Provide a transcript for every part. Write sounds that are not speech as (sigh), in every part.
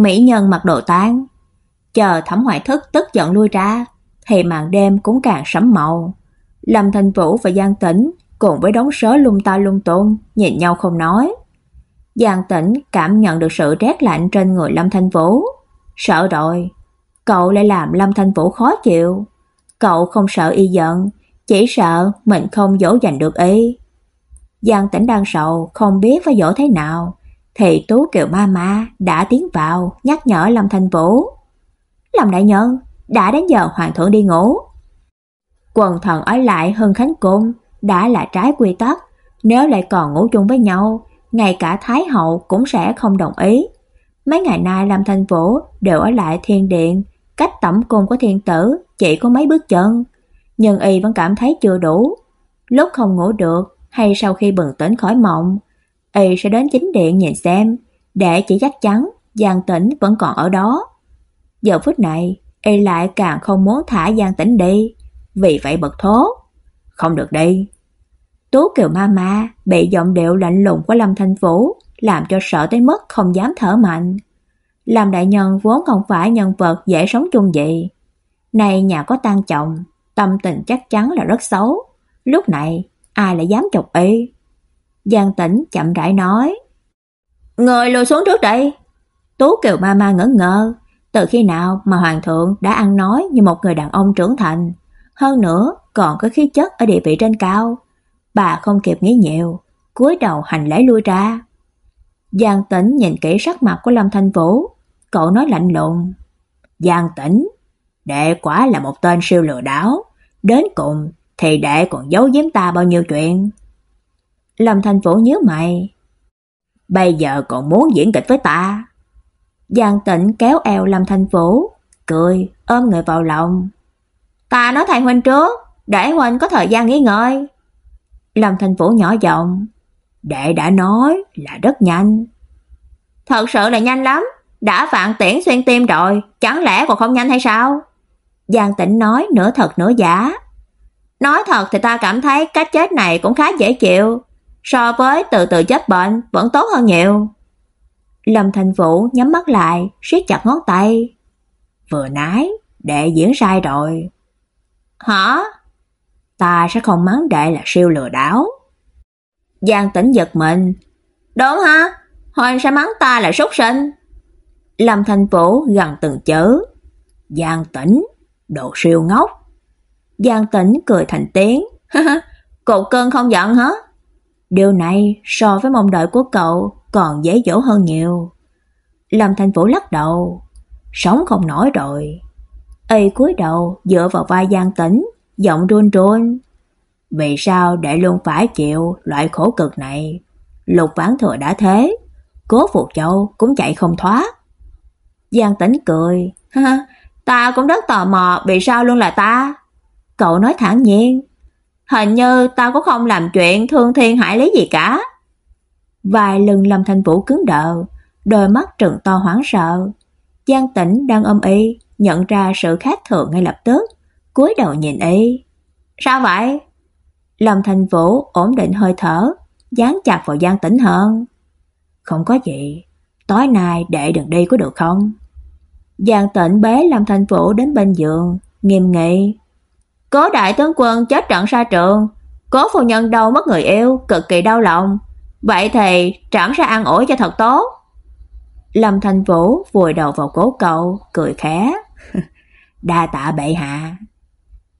Mỹ nhân mặc đồ tang. Chờ Thẩm Hoại Thức tức giận lui ra, thì màn đêm cũng càng sẫm màu. Lâm Thành Vũ và Giang Tĩnh cùng với đống sớ lung ta lung tung, nhìn nhau không nói. Giang Tĩnh cảm nhận được sự rét lạnh trên người Lâm Thanh Vũ, sợ rồi, cậu lại làm Lâm Thanh Vũ khó chịu. Cậu không sợ y giận, chỉ sợ mình không dỗ dành được y. Giang Tĩnh đang sầu, không biết phải dỗ thế nào, thì Tú kêu ma ma đã tiến vào nhắc nhở Lâm thành Vũ. Lâm đại nhân, đã đến giờ hoàng thượng đi ngủ. Quần thần ở lại hơn Khánh Cung đã là trái quy tắc, nếu lại còn ngủ chung với nhau, ngay cả Thái hậu cũng sẽ không đồng ý. Mấy ngày nay Lâm thành Vũ đều ở lại thiên điện, cách tẩm cung của thiên tử chỉ có mấy bước chân, nhưng y vẫn cảm thấy chưa đủ. Lúc không ngủ được hay sau khi bừng tỉnh khỏi mộng, y sẽ đến chính điện nhìn xem, để chỉ chắc chắn Giang Tĩnh vẫn còn ở đó. Giờ phút này, y lại càng không muốn thả Giang Tĩnh đi, vì vậy bật thốt, không được đi. Tú Kiều Mama bị giọng điệu lạnh lùng của Lâm Thanh Vũ làm cho sợ tới mức không dám thở mạnh. Lâm đại nhân vốn không phải nhân vật dễ sống chung vậy. Này nhà có tang trọng, tâm tình chắc chắn là rất xấu. Lúc này, ai lại dám chọc y? Giang Tĩnh chậm rãi nói. Người lùi xuống trước đây. Tú Kiều Mama ngỡ ngơ, từ khi nào mà hoàng thượng đã ăn nói như một người đàn ông trưởng thành, hơn nữa còn có khí chất ở địa vị trên cao. Bà không kịp nghĩ nhiều, cúi đầu hành lễ lui ra. Giang Tĩnh nhìn kỹ sắc mặt của Lâm Thanh Vũ, cậu nói lạnh lùng: "Giang Tĩnh, đệ quả là một tên siêu lừa đảo, đến cùng thì đệ còn giấu giếm ta bao nhiêu chuyện?" Lâm thành Vũ nhớ mày. Bây giờ còn muốn diễn kịch với ta? Giang Tịnh kéo eo Lâm thành Vũ, cười, ôm người vào lòng. Ta nói thầy huynh trước, để huynh có thời gian nghỉ ngơi. Lâm thành Vũ nhỏ giọng, đệ đã nói là rất nhanh. Thật sự là nhanh lắm, đã vạn tiễn xuyên tim rồi, chẳng lẽ còn không nhanh hay sao? Giang Tịnh nói nửa thật nửa giả. Nói thật thì ta cảm thấy cách chết này cũng khá dễ chịu, so với từ từ chết bệnh vẫn tốt hơn nhiều. Lâm Thành Vũ nhắm mắt lại, siết chặt ngón tay. Vừa nãy, đệ diễn sai rồi. Hả? Ta sẽ không mắng đệ là siêu lừa đảo. Giang Tĩnh giật mình. Đúng ha? Hoàng sẽ mắng ta là súc sinh. Lâm Thành Vũ gần từng chữ. Giang Tĩnh, đồ siêu ngốc. Giang Tĩnh cười thành tiếng. (laughs) Cục cơn không giận hả? Điều này so với mong đợi của cậu còn dễ dỗ hơn nhiều. Lâm Thành Vũ lắc đầu, sống không nổi rồi. Y cúi đầu dựa vào vai Giang Tĩnh, giọng run run. Vì sao để luôn phải chịu loại khổ cực này? Lục Vãn Thừa đã thế, Cố Phục Châu cũng chạy không thoát. Giang Tĩnh cười, ha, (laughs) ta cũng rất tò mò vì sao luôn là ta. Cậu nói thẳng nhiên, Hình như ta cũng không làm chuyện thương thiên hại lý gì cả. Vài lần Lâm Thanh Vũ cứng đờ, đôi mắt trừng to hoảng sợ. Giang Tĩnh đang ôm y, nhận ra sự khác thường ngay lập tức, cúi đầu nhìn y. "Sao vậy?" Lâm Thanh Vũ ổn định hơi thở, dán chặt vào Giang Tĩnh hơn. "Không có gì, tối nay đệ đừng đi có được không?" Giang Tĩnh bế Lâm Thanh Vũ đến bên giường, nghiêm nghị. Cố đại tướng quân chết trận xa trường, cố phu nhân đâu mất người yêu, cực kỳ đau lòng. Vậy thì trảm ra ăn ủi cho thật tốt. Lâm Thanh Vũ vùi đầu vào cố cậu, cười khẽ. (laughs) Đa tạ bệ hạ.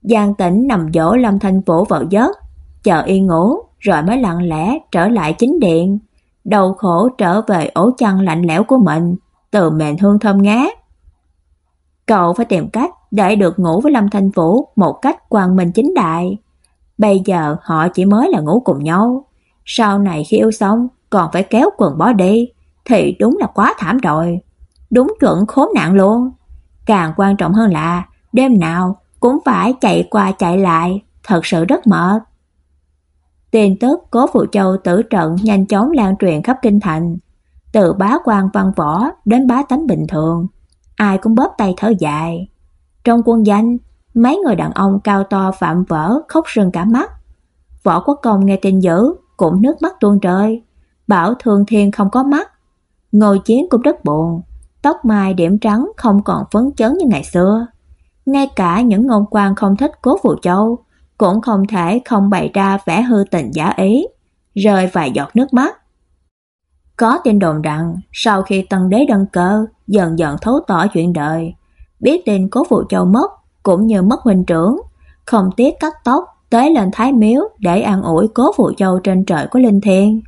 Giang Tĩnh nằm dỗ Lâm Thanh Vũ vào giấc, chờ yên ngủ, rồi mới lặng lẽ trở lại chính điện, đầu khổ trở về ổ chăn lạnh lẽo của mình, từ mền hương thơm ngát. Cậu phải tìm cách để được ngủ với Lâm Thanh Vũ một cách quang minh chính đại. Bây giờ họ chỉ mới là ngủ cùng nhau, sau này khi yêu xong còn phải kéo quần bó đi thì đúng là quá thảm rồi. đúng chuẩn khốn nạn luôn. Càng quan trọng hơn là đêm nào cũng phải chạy qua chạy lại, thật sự rất mệt. Tin tức Cố Phụ Châu tử trận nhanh chóng lan truyền khắp kinh thành, từ bá quan văn võ đến bá tánh bình thường, ai cũng bóp tay thở dài. Trong quân danh, mấy người đàn ông cao to phạm vỡ khóc rừng cả mắt. Võ Quốc Công nghe tin dữ, cũng nước mắt tuôn rơi, bảo Thương Thiên không có mắt. Ngồi chiến cũng rất buồn, tóc mai điểm trắng không còn phấn chấn như ngày xưa. Ngay cả những ngôn quan không thích Cố Phụ Châu cũng không thể không bày ra vẻ hư tình giả ý, rơi vài giọt nước mắt. Có tin đồn rằng sau khi tân đế đăng cơ, dần dần thấu tỏ chuyện đời, biết tin Cố Phụ Châu mất cũng như mất huynh trưởng, không tiếc cắt tóc tới lên thái miếu để an ủi Cố Phụ Châu trên trời của linh thiêng.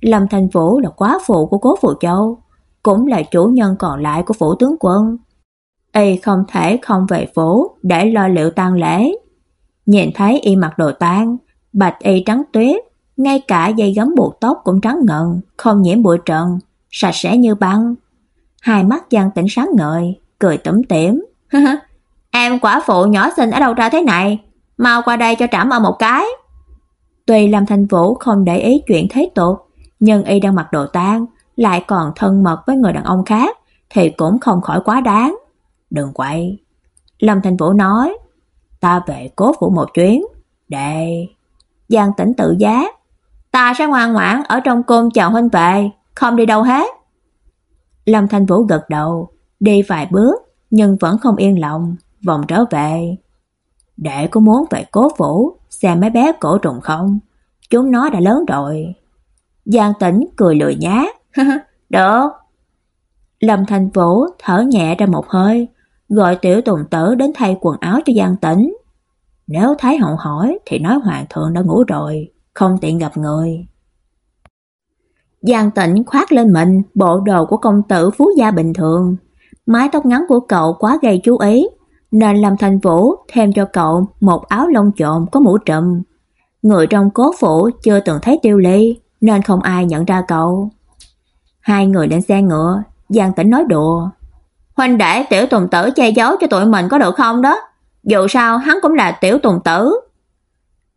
Lâm Thành Vũ là quá phụ của Cố Phụ Châu, cũng là chủ nhân còn lại của phủ tướng quân. Y không thể không về phủ để lo liệu tang lễ. Nhìn thấy y mặc đồ tang, bạch y trắng tuyết, ngay cả dây gấm buộc tóc cũng trắng ngần, không nhiễm bụi trần, sạch sẽ như băng. Hai mắt Giang Tĩnh sáng ngời, cười tủm tỉm. (laughs) "Em quả phụ nhỏ xinh ở đâu ra thế này, mau qua đây cho trẫm ở một cái." Tuy Lâm Thanh Vũ không để ý chuyện thế tục, nhưng y đang mặc đồ tang, lại còn thân mật với người đàn ông khác thì cũng không khỏi quá đáng. "Đừng quậy." Lâm Thanh Vũ nói, "Ta về cố phủ một chuyến." đây Giang Tĩnh tự giá, "Ta sẽ ngoan ngoãn ở trong cung chào huynh về, không đi đâu hết." Lâm Thanh Vũ gật đầu, đi vài bước nhưng vẫn không yên lòng, vòng trở về. "Đệ có muốn về cố phủ xem mấy bé cổ trùng không? Chúng nó đã lớn rồi." Giang Tĩnh cười lười nhác, (laughs) "Được." Lâm thành Vũ thở nhẹ ra một hơi, gọi Tiểu Tùng Tử đến thay quần áo cho Giang Tĩnh. Nếu Thái Hậu hỏi thì nói hoàng thượng đã ngủ rồi, không tiện gặp người. Giang Tĩnh khoác lên mình bộ đồ của công tử phú gia bình thường, mái tóc ngắn của cậu quá gây chú ý, nên Lâm Thanh Vũ thêm cho cậu một áo lông trộm có mũ trùm. Người trong cố phủ chưa từng thấy Tiêu Ly, nên không ai nhận ra cậu. Hai người lên xe ngựa, Giang Tĩnh nói đùa. Huynh đệ tiểu tùng tử che giấu cho tụi mình có được không đó? Dù sao hắn cũng là tiểu tùng tử.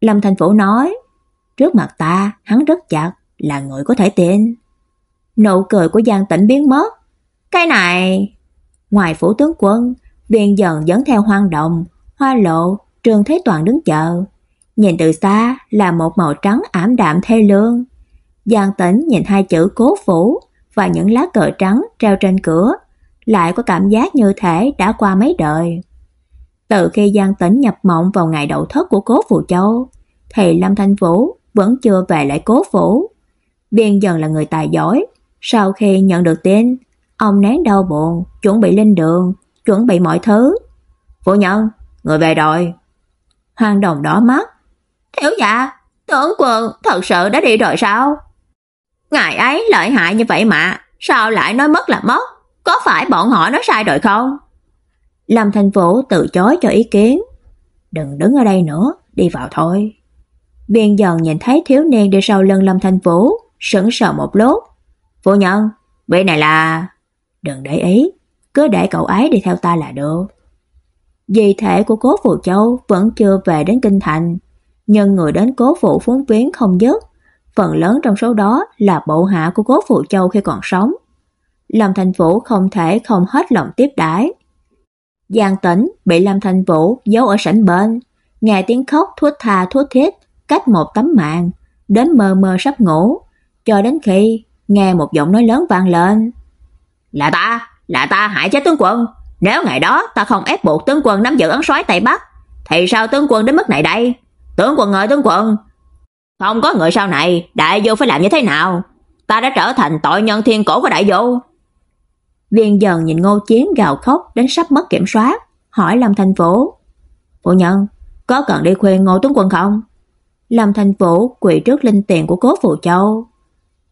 Lâm Thành Phủ nói, trước mặt ta, hắn rất chặt, là người có thể tin. Nụ cười của Giang Tĩnh biến mất. Cái này, ngoài phủ tướng quân, Viên dần dẫn theo hoang động, hoa lộ, trường Thế Toàn đứng chờ. Nhìn từ xa là một màu trắng ảm đạm thê lương. Giang Tĩnh nhìn hai chữ cố phủ và những lá cờ trắng treo trên cửa, lại có cảm giác như thể đã qua mấy đời. Từ khi Giang Tĩnh nhập mộng vào ngày đầu thất của Cố Phù Châu, thì Lâm Thanh Vũ vẫn chưa về lại Cố phủ. Biên dần là người tài giỏi, sau khi nhận được tin, ông nén đau buồn, chuẩn bị lên đường, chuẩn bị mọi thứ. "Phu nhân, người về rồi." Hoàng Đồng đỏ mắt. "Thiếu dạ, tướng quân thật sự đã đi rồi sao?" Ngài ấy lợi hại như vậy mà, sao lại nói mất là mất? Có phải bọn họ nói sai rồi không? Lâm Thành Vũ từ chối cho ý kiến. Đừng đứng ở đây nữa, đi vào thôi. Biên dần nhìn thấy thiếu niên đi sau lưng Lâm Thành Vũ, sững sờ một lúc. Phu nhân, vị này là... Đừng để ý, cứ để cậu ấy đi theo ta là được. Di thể của cố phụ châu vẫn chưa về đến kinh thành, nhưng người đến cố phụ phúng viếng không dứt phần lớn trong số đó là bộ hạ của Cố Phụ Châu khi còn sống. Lâm Thành Vũ không thể không hết lòng tiếp đãi. Giang Tĩnh bị Lâm Thành Vũ giấu ở sảnh bên, nghe tiếng khóc thút tha thút thiết cách một tấm màn, đến mơ mơ sắp ngủ, cho đến khi nghe một giọng nói lớn vang lên. "Là ta, là ta hại chết tướng quân, nếu ngày đó ta không ép buộc tướng quân nắm giữ ấn soái Tây Bắc, thì sao tướng quân đến mức này đây? Tướng quân ơi tướng quân, không có người sau này, đại vô phải làm như thế nào? Ta đã trở thành tội nhân thiên cổ của đại vô. Viên dần nhìn Ngô Chiến gào khóc đến sắp mất kiểm soát, hỏi Lâm Thành Vũ. Phụ nhân, có cần đi khuyên Ngô tướng Quân không? Lâm Thành Vũ quỳ trước linh tiền của cố phù Châu.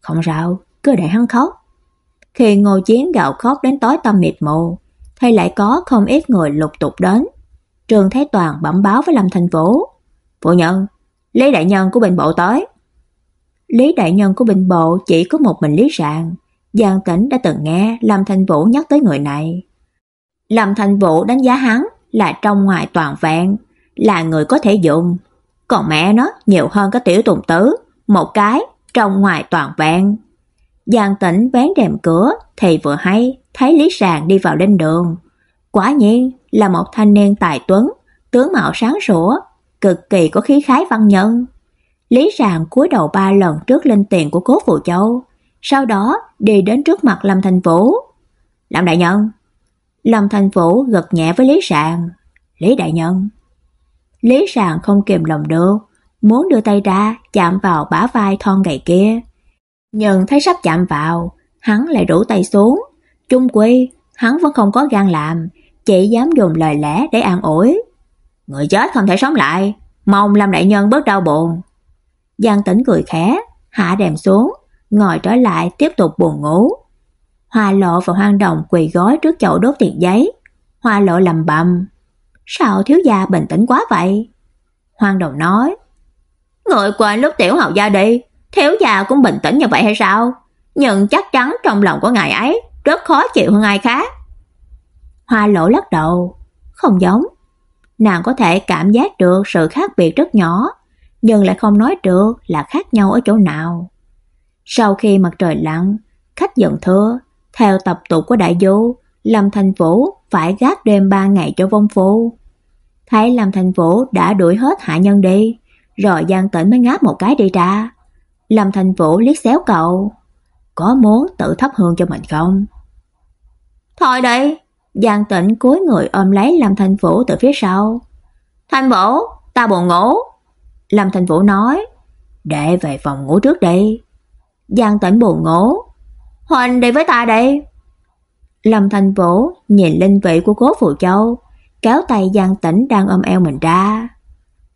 Không sao, cứ để hắn khóc. Khi Ngô Chiến gạo khóc đến tối tâm mịt mù, thì lại có không ít người lục tục đến. Trường Thái Toàn bẩm báo với Lâm Thành Vũ. Phụ nhân, Lý đại nhân của bình bộ tới. Lý đại nhân của bình bộ chỉ có một mình Lý Sạng, Giang Tĩnh đã từng nghe Lâm thành Vũ nhắc tới người này. Lâm thành Vũ đánh giá hắn là trong ngoài toàn vẹn, là người có thể dùng. Còn mẹ nó nhiều hơn cái tiểu tùng tứ, một cái trong ngoài toàn vẹn. Giang Tĩnh vén rèm cửa thì vừa hay thấy Lý Sàng đi vào lên đường. Quả nhiên là một thanh niên tài tuấn, tướng mạo sáng sủa, cực kỳ có khí khái văn nhân. Lý Sàng cúi đầu ba lần trước lên tiền của Cố Vũ Châu, sau đó đi đến trước mặt Lâm Thành Vũ. "Lâm đại nhân." Lâm Thành Vũ gật nhẹ với Lý Sàng. "Lý đại nhân." Lý Sàng không kìm lòng được, muốn đưa tay ra chạm vào bả vai thon gầy kia. Nhưng thấy sắp chạm vào, hắn lại rũ tay xuống. Chung quy, hắn vẫn không có gan làm, chỉ dám dùng lời lẽ để an ủi. Người chết không thể sống lại, mong làm đại nhân bớt đau buồn. Giang Tĩnh cười khẽ, hạ đèn xuống, ngồi trở lại tiếp tục buồn ngủ. Hoa Lộ và Hoang Đồng quỳ gối trước chậu đốt tiền giấy. Hoa Lộ lầm bầm, sao thiếu gia bình tĩnh quá vậy? Hoang Đồng nói, người quên lúc tiểu hậu gia đi, thiếu gia cũng bình tĩnh như vậy hay sao? Nhưng chắc chắn trong lòng của ngài ấy rất khó chịu hơn ai khác. Hoa Lộ lắc đầu, không giống. Nàng có thể cảm giác được sự khác biệt rất nhỏ, nhưng lại không nói được là khác nhau ở chỗ nào. Sau khi mặt trời lặn, khách dần thưa, theo tập tục của đại du, Lâm Thành Vũ phải gác đêm ba ngày cho vong phu. Thấy Lâm Thành Vũ đã đuổi hết hạ nhân đi, rồi Giang Tĩnh mới ngáp một cái đi ra. Lâm Thành Vũ liếc xéo cậu, có muốn tự thắp hương cho mình không? Thôi đi, Giang Tĩnh cúi người ôm lấy Lâm Thành Vũ từ phía sau. Thành Vũ, ta buồn ngủ. Lâm Thành Vũ nói, để về phòng ngủ trước đi. Giang Tĩnh buồn ngủ. Huỳnh đi với ta đi. Lâm Thành Vũ nhìn linh vị của Cố Phù Châu, kéo tay Giang Tĩnh đang ôm eo mình ra.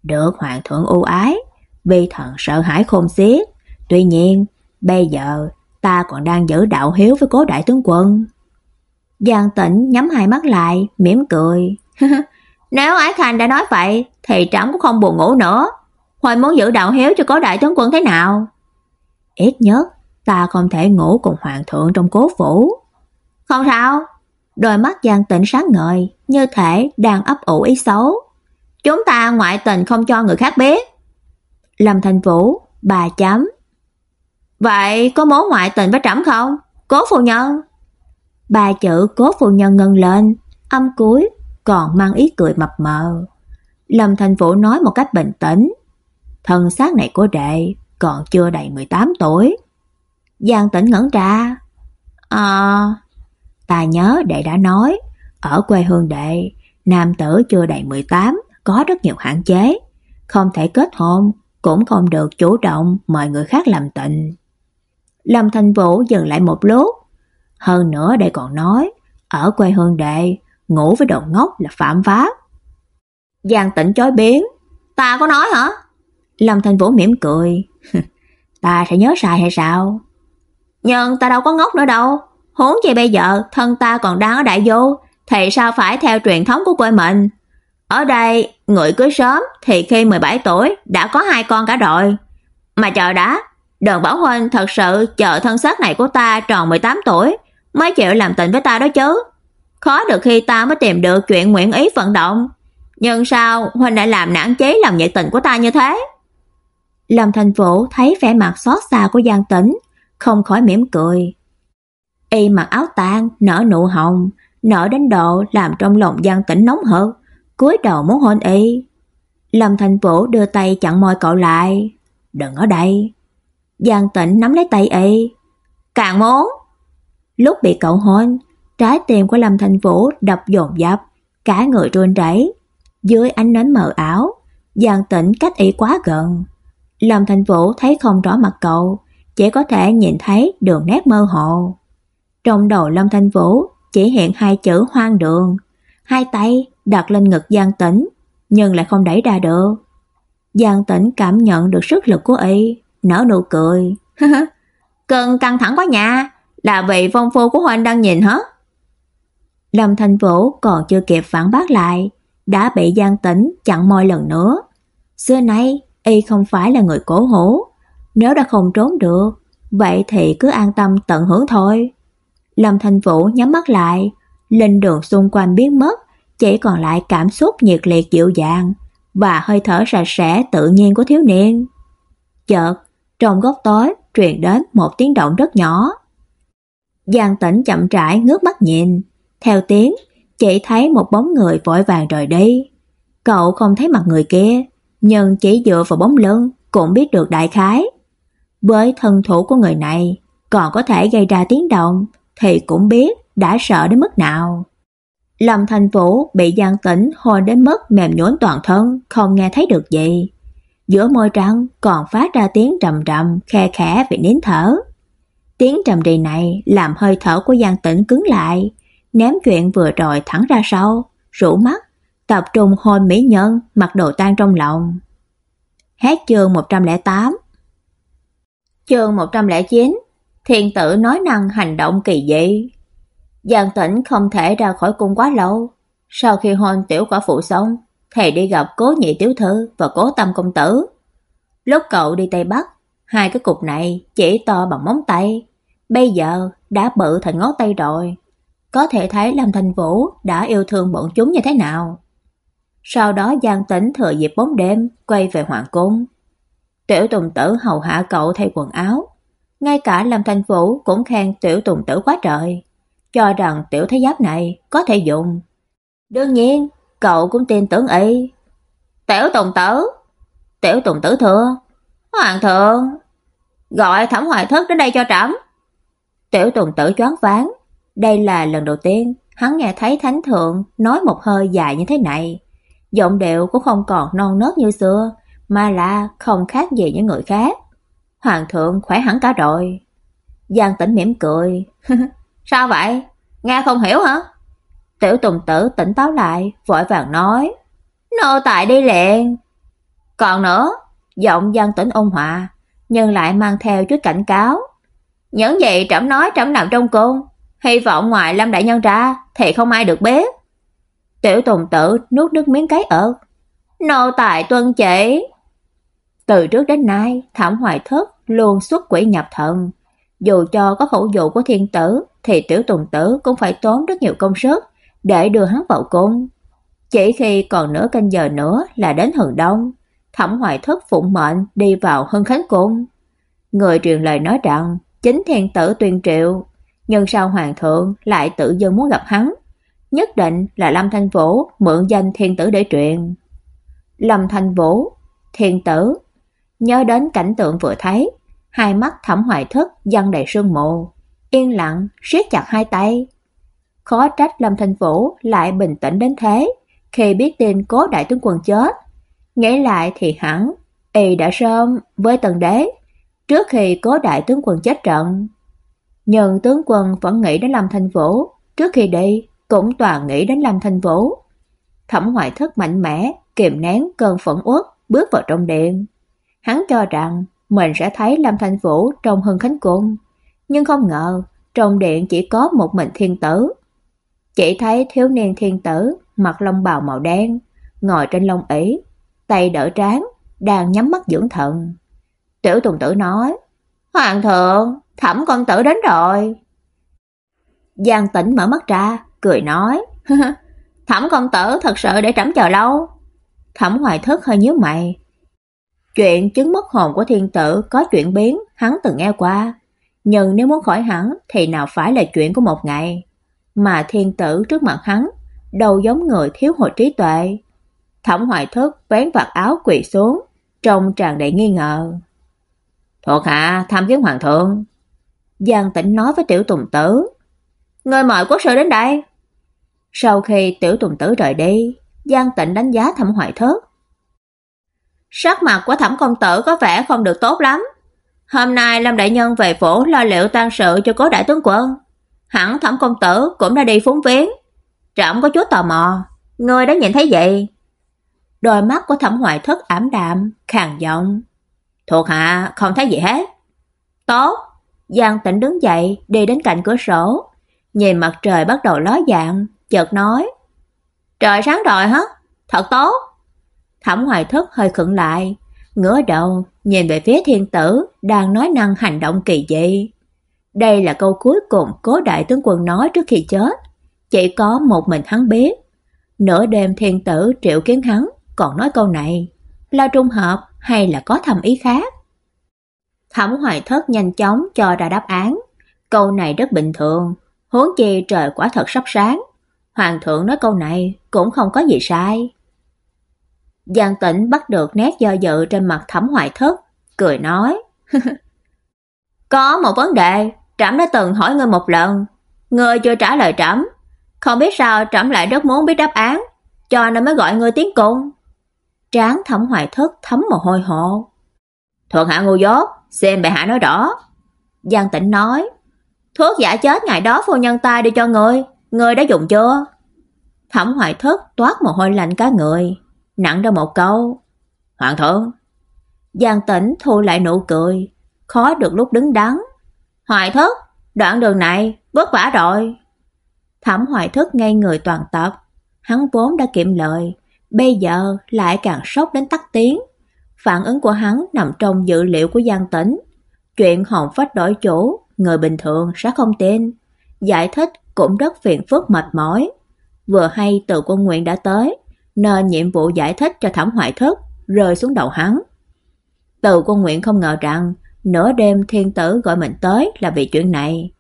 Được hoàng thượng ưu ái, vi thần sợ hãi khôn xiết. Tuy nhiên, bây giờ ta còn đang giữ đạo hiếu với Cố đại tướng quân. Giang Tĩnh nhắm hai mắt lại, mỉm cười. (laughs) Nếu Ái Khanh đã nói vậy, thì trẫm cũng không buồn ngủ nữa. Hoài muốn giữ đạo hiếu cho Cố đại tướng quân thế nào? Ít nhất, ta không thể ngủ cùng hoàng thượng trong cố phủ. Không sao. Đôi mắt Giang Tĩnh sáng ngời, như thể đang ấp ủ ý xấu. Chúng ta ngoại tình không cho người khác biết. Lâm Thành Vũ, bà chấm. Vậy có mối ngoại tình với trẫm không? Cố phu nhân. Ba chữ cố phu nhân ngân lên, âm cuối còn mang ý cười mập mờ. Lâm Thành Vũ nói một cách bình tĩnh, thân xác này của đệ còn chưa đầy 18 tuổi. Giang Tĩnh ngẩn ra. À, ta nhớ đệ đã nói, ở quê hương đệ, nam tử chưa đầy 18 có rất nhiều hạn chế, không thể kết hôn, cũng không được chủ động mời người khác làm tình. Lâm Thành Vũ dừng lại một lúc, hơn nữa đệ còn nói, ở quê hương đệ, ngủ với đồ ngốc là phạm pháp. Giang Tĩnh chối biến, ta có nói hả? Lâm Thành Vũ mỉm cười. (laughs) ta sẽ nhớ sai hay sao? Nhưng ta đâu có ngốc nữa đâu. Huống chi bây giờ thân ta còn đang ở đại vô, thì sao phải theo truyền thống của quê mình? Ở đây, người cưới sớm thì khi 17 tuổi đã có hai con cả rồi. Mà chờ đã, Đừng Bảo Huynh thật sự chờ thân xác này của ta tròn 18 tuổi mới chịu làm tình với ta đó chứ. Khó được khi ta mới tìm được chuyện nguyện ý vận động. Nhưng sao Huynh lại làm nản chế lòng nhiệt tình của ta như thế? Lâm Thành Vũ thấy vẻ mặt xót xa của Giang Tĩnh, không khỏi mỉm cười. Y mặc áo tang, nở nụ hồng, nở đến độ làm trong lòng Giang Tĩnh nóng hơn, cúi đầu muốn hôn y. Lâm Thành Vũ đưa tay chặn môi cậu lại. "Đừng ở đây." Giang tịnh nắm lấy tay y. "Càng muốn." Lúc bị cậu hôn, trái tim của Lâm Thành Vũ đập dồn dập, cả người run rẩy. Dưới ánh nến mờ ảo, Giang tịnh cách y quá gần. Lâm Thành Vũ thấy không rõ mặt cậu, chỉ có thể nhìn thấy đường nét mơ hồ. Trong đầu Lâm Thanh Vũ chỉ hiện hai chữ hoang đường, hai tay đặt lên ngực Giang Tĩnh, nhưng lại không đẩy ra được. Giang Tĩnh cảm nhận được sức lực của y, nở nụ cười. (laughs) cần căng thẳng quá nha, là vị phong phu của huynh đang nhìn hả? Lâm Thanh Vũ còn chưa kịp phản bác lại, đã bị Giang Tĩnh chặn môi lần nữa. Xưa nay, y không phải là người cổ hủ, nếu đã không trốn được, vậy thì cứ an tâm tận hưởng thôi. Lâm Thành Vũ nhắm mắt lại, linh đường xung quanh biến mất, chỉ còn lại cảm xúc nhiệt liệt dịu dàng và hơi thở sạch sẽ tự nhiên của thiếu niên. Chợt, trong góc tối truyền đến một tiếng động rất nhỏ. Giang Tĩnh chậm rãi ngước mắt nhìn, theo tiếng, chỉ thấy một bóng người vội vàng rời đi. Cậu không thấy mặt người kia, nhưng chỉ dựa vào bóng lưng cũng biết được đại khái. Với thân thủ của người này, còn có thể gây ra tiếng động thì cũng biết đã sợ đến mức nào. Lâm Thành Vũ bị Giang Tĩnh hôn đến mức mềm nhũn toàn thân, không nghe thấy được gì. Giữa môi trắng còn phát ra tiếng trầm trầm, khe khẽ vì nín thở. Tiếng trầm rì này làm hơi thở của Giang Tĩnh cứng lại, ném chuyện vừa rồi thẳng ra sau, rũ mắt, tập trung hôn mỹ nhân, mặc đồ tan trong lòng. Hết chương 108 Chương 109 Thiên tử nói năng hành động kỳ dị Giang Tĩnh không thể ra khỏi cung quá lâu. Sau khi hôn tiểu quả phụ xong, thầy đi gặp cố nhị tiểu thư và cố tâm công tử. Lúc cậu đi Tây Bắc, hai cái cục này chỉ to bằng móng tay. Bây giờ đã bự thành ngón tay rồi. Có thể thấy Lâm Thành Vũ đã yêu thương bọn chúng như thế nào. Sau đó Giang Tĩnh thừa dịp bóng đêm quay về hoàng cung. Tiểu Tùng Tử hầu hạ cậu thay quần áo. Ngay cả Lâm Thành Vũ cũng khen Tiểu Tùng Tử quá trời cho rằng tiểu thế giáp này có thể dùng. Đương nhiên, cậu cũng tin tưởng ấy, Tiểu Tùng Tử, Tiểu Tùng Tử thưa, Hoàng thượng, gọi Thẩm Hoài Thất đến đây cho trẫm. Tiểu Tùng Tử choáng váng, đây là lần đầu tiên hắn nghe thấy thánh thượng nói một hơi dài như thế này. Giọng điệu cũng không còn non nớt như xưa, mà là không khác gì những người khác. Hoàng thượng khỏe hẳn cả rồi. Giang Tĩnh mỉm cười. (laughs) Sao vậy? Nghe không hiểu hả? Tiểu Tùng Tử tỉnh táo lại, vội vàng nói. Nô tại đi liền. Còn nữa, giọng Giang Tĩnh ôn hòa, nhưng lại mang theo chút cảnh cáo. Những gì trẫm nói trẫm làm trong cung, hy vọng ngoài Lâm đại nhân ra thì không ai được biết. Tiểu Tùng Tử nuốt nước miếng cái ở Nô tại tuân chỉ. Từ trước đến nay, Thẩm Hoài Thất luôn xuất quỷ nhập thần, dù cho có khẩu dụ của thiên tử thì tiểu tùng tử cũng phải tốn rất nhiều công sức để đưa hắn vào cung. Chỉ khi còn nửa canh giờ nữa là đến hừng đông, Thẩm Hoài Thất phụng mệnh đi vào Hưng Khánh cung. Người truyền lời nói rằng chính thiên tử tuyên triệu, nhưng sao hoàng thượng lại tự dưng muốn gặp hắn, nhất định là Lâm Thanh Vũ mượn danh thiên tử để truyền. Lâm Thanh Vũ, thiên tử, nhớ đến cảnh tượng vừa thấy, hai mắt Thẩm Hoài Thất dâng đầy sương mù, yên lặng siết chặt hai tay. Khó trách Lâm Thanh Vũ lại bình tĩnh đến thế khi biết tin Cố đại tướng quân chết. Nghĩ lại thì hẳn y đã sớm với tần đế trước khi Cố đại tướng quân chết trận. Nhưng tướng quân vẫn nghĩ đến Lâm Thanh Vũ, trước khi đi cũng toàn nghĩ đến Lâm Thanh Vũ. Thẩm Hoại Thất mạnh mẽ kiềm nén cơn phẫn uất, bước vào trong điện. Hắn cho rằng mình sẽ thấy Lâm Thanh Vũ trong Hưng Khánh Cung, nhưng không ngờ trong điện chỉ có một mình thiên tử. Chỉ thấy thiếu niên thiên tử mặc long bào màu đen, ngồi trên lông ỷ, tay đỡ trán, đang nhắm mắt dưỡng thần. Tiểu Tùng Tử nói: "Hoàng thượng, Thẩm công tử đến rồi." Giang Tĩnh mở mắt ra, cười nói: (laughs) "Thẩm công tử thật sự để trẫm chờ lâu." Thẩm Hoài Thất hơi nhíu mày, Chuyện chứng mất hồn của thiên tử có chuyện biến, hắn từng nghe qua. Nhưng nếu muốn khỏi hắn thì nào phải là chuyện của một ngày. Mà thiên tử trước mặt hắn, đâu giống người thiếu hụt trí tuệ. Thẩm hoài thức vén vạt áo quỳ xuống, trông tràn đầy nghi ngờ. Thuộc hạ tham kiến hoàng thượng. Giang tĩnh nói với tiểu tùng tử. Người mời quốc sư đến đây. Sau khi tiểu tùng tử rời đi, Giang tịnh đánh giá thẩm hoài thất. Sắc mặt của thẩm công tử có vẻ không được tốt lắm. Hôm nay Lâm Đại Nhân về phủ lo liệu tang sự cho cố đại tướng quân. Hẳn thẩm công tử cũng đã đi phúng viếng. Trẫm có chút tò mò, ngươi đã nhìn thấy vậy? Đôi mắt của thẩm hoài thất ảm đạm, khàn giọng. Thuộc hạ không thấy gì hết. Tốt, Giang Tĩnh đứng dậy đi đến cạnh cửa sổ, nhìn mặt trời bắt đầu ló dạng, chợt nói: "Trời sáng rồi hả? Thật tốt." Thẩm Hoài Thất hơi khựng lại, ngửa đầu nhìn về phía thiên tử đang nói năng hành động kỳ dị. Đây là câu cuối cùng Cố đại tướng quân nói trước khi chết, chỉ có một mình hắn biết. Nửa đêm thiên tử triệu kiến hắn còn nói câu này, là trung hợp hay là có thầm ý khác? Thẩm Hoài Thất nhanh chóng cho ra đáp án. Câu này rất bình thường, huống chi trời quả thật sắp sáng. Hoàng thượng nói câu này cũng không có gì sai. Giang Tĩnh bắt được nét do dự trên mặt Thẩm Hoài Thất, cười nói: (laughs) "Có một vấn đề, trẫm đã từng hỏi ngươi một lần, ngươi chưa trả lời trẫm, không biết sao trẫm lại rất muốn biết đáp án, cho nên mới gọi ngươi tiến cung." Tráng Thẩm Hoài Thất thấm mồ hôi hộ. thuận hạ ngu dốt, xem bệ hạ nói rõ." Giang Tĩnh nói: "Thuốc giả chết ngày đó phu nhân ta đưa cho ngươi, ngươi đã dùng chưa?" Thẩm Hoài Thất toát mồ hôi lạnh cả người, nặng ra một câu. "Hoàng thượng." Giang Tĩnh thu lại nụ cười, khó được lúc đứng đắn. "Hoài Thất, đoạn đường này vất vả rồi." Thẩm Hoài Thất ngay người toàn tập, hắn vốn đã kiệm lời, bây giờ lại càng sốc đến tắt tiếng. Phản ứng của hắn nằm trong dự liệu của Giang Tĩnh. Chuyện hồn phách đổi chủ, người bình thường sẽ không tin. Giải thích cũng rất phiền phức mệt mỏi. Vừa hay từ quân nguyện đã tới, nên nhiệm vụ giải thích cho Thẩm Hoại Thất rơi xuống đầu hắn. Từ quân nguyện không ngờ rằng nửa đêm thiên tử gọi mình tới là vì chuyện này.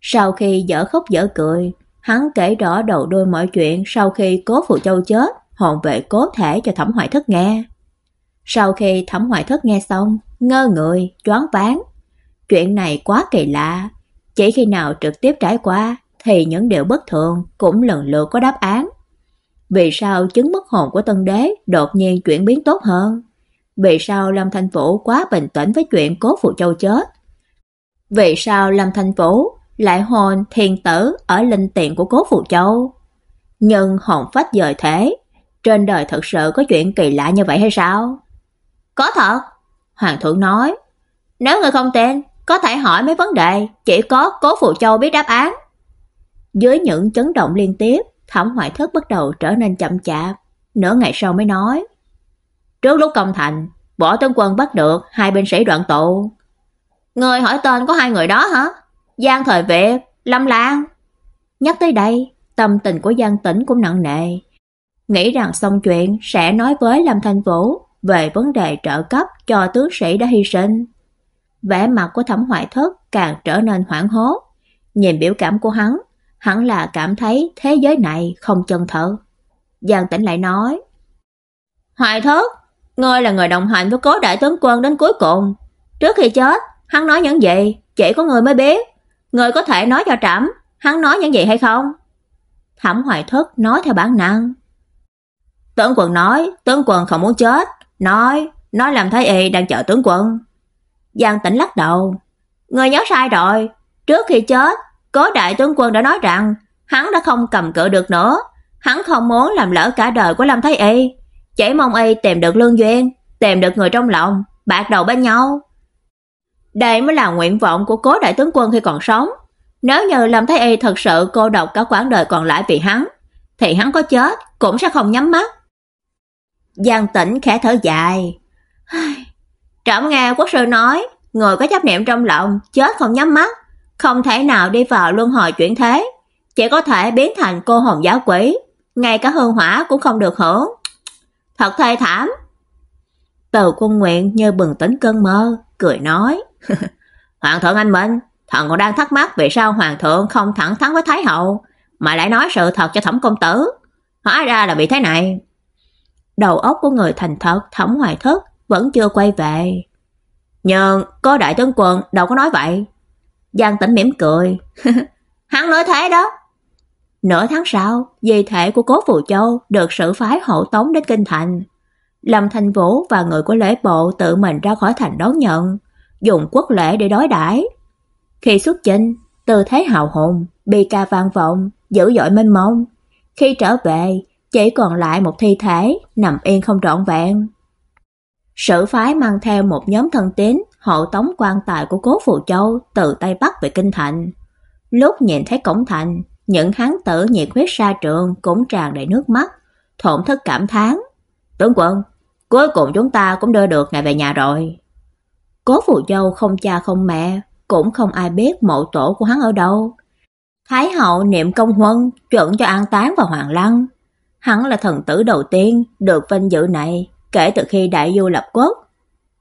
Sau khi dở khóc dở cười, hắn kể rõ đầu đuôi mọi chuyện sau khi Cố Phụ Châu chết, hồn vệ cố thể cho Thẩm Hoại Thất nghe. Sau khi Thẩm Hoại Thất nghe xong, ngơ người, choáng váng. Chuyện này quá kỳ lạ, chỉ khi nào trực tiếp trải qua thì những điều bất thường cũng lần lượt có đáp án. Vì sao chứng mất hồn của tân đế đột nhiên chuyển biến tốt hơn? Vì sao Lâm thành Vũ quá bình tĩnh với chuyện cố phụ châu chết? Vì sao Lâm thành Vũ lại hồn thiền tử ở linh tiện của cố phụ châu? Nhưng hồn phách dời thế trên đời thật sự có chuyện kỳ lạ như vậy hay sao? Có thật, Hoàng thượng nói. Nếu người không tin, có thể hỏi mấy vấn đề, chỉ có Cố Phụ Châu biết đáp án. Dưới những chấn động liên tiếp, Thẩm Hoại Thất bắt đầu trở nên chậm chạp, nửa ngày sau mới nói: "Trước lúc công thành, Võ Tướng quân bắt được hai binh sĩ đoạn tụ. Người hỏi tên có hai người đó hả? Giang Thời Vệ, Lâm Lan." Nhắc tới đây, tâm tình của Giang Tĩnh cũng nặng nề, nghĩ rằng xong chuyện sẽ nói với Lâm Thanh Vũ về vấn đề trợ cấp cho tướng sĩ đã hy sinh. Vẻ mặt của Thẩm Hoại Thất càng trở nên hoảng hốt, nhìn biểu cảm của hắn, hắn là cảm thấy thế giới này không chân thật. Giang Tĩnh lại nói: "Hoại Thất, ngươi là người đồng hành với Cố đại tướng quân đến cuối cùng. Trước khi chết, hắn nói những gì, chỉ có người mới biết. Ngươi có thể nói cho trẫm, hắn nói những gì hay không?" Thẩm Hoài Thất nói theo bản năng. Tướng quân nói, tướng quân không muốn chết, nói, nói làm Thái y đang chờ tướng quân. Giang Tĩnh lắc đầu, người nhớ sai rồi, trước khi chết, Cố đại tướng quân đã nói rằng hắn đã không cầm cự được nữa, hắn không muốn làm lỡ cả đời của Lâm Thái Y, chỉ mong y tìm được lương duyên, tìm được người trong lòng, bạc đầu bên nhau. Đây mới là nguyện vọng của Cố đại tướng quân khi còn sống. Nếu như Lâm Thái Y thật sự cô độc cả quãng đời còn lại vì hắn, thì hắn có chết cũng sẽ không nhắm mắt. Giang Tĩnh khẽ thở dài. Trẫm nghe quốc sư nói, người có chấp niệm trong lòng, chết không nhắm mắt, không thể nào đi vào luân hồi chuyển thế, chỉ có thể biến thành cô hồn giáo quỷ, ngay cả hương hỏa cũng không được hưởng. Thật thê thảm. Tàu Quân Nguyện như bừng tỉnh cơn mơ, cười nói: (laughs) "Hoàng thượng anh Minh, thần còn đang thắc mắc vì sao hoàng thượng không thẳng thắn với thái hậu, mà lại nói sự thật cho Thẩm công tử. Hóa ra là bị thế này." đầu óc của người thành thật Thẩm Hoài Thất vẫn chưa quay về. Nhưng có đại tướng quân đâu có nói vậy. Giang Tĩnh mỉm cười. (laughs) Hắn nói thế đó. Nửa tháng sau, di thể của Cố Phù Châu được sử phái hộ tống đến kinh thành. Lâm Thanh Vũ và người của lễ bộ tự mình ra khỏi thành đón nhận, dùng quốc lễ để đối đãi. Khi xuất chinh, tư thế hào hùng, bi ca vang vọng, dữ dội mênh mông. Khi trở về, chỉ còn lại một thi thể nằm yên không trọn vẹn. Sử phái mang theo một nhóm thân tín hộ tống quan tài của Cố Phù Châu từ Tây Bắc về kinh thành. Lúc nhìn thấy cổng thành, những hán tử nhiệt huyết sa trường cũng tràn đầy nước mắt, thổn thức cảm thán. "Tướng quân, Cuối cùng chúng ta cũng đưa được ngài về nhà rồi. Cố phụ dâu không cha không mẹ, cũng không ai biết mộ tổ của hắn ở đâu. Thái hậu niệm công huân, chuẩn cho an táng vào Hoàng Lăng. Hắn là thần tử đầu tiên được vinh dự này kể từ khi đại du lập quốc.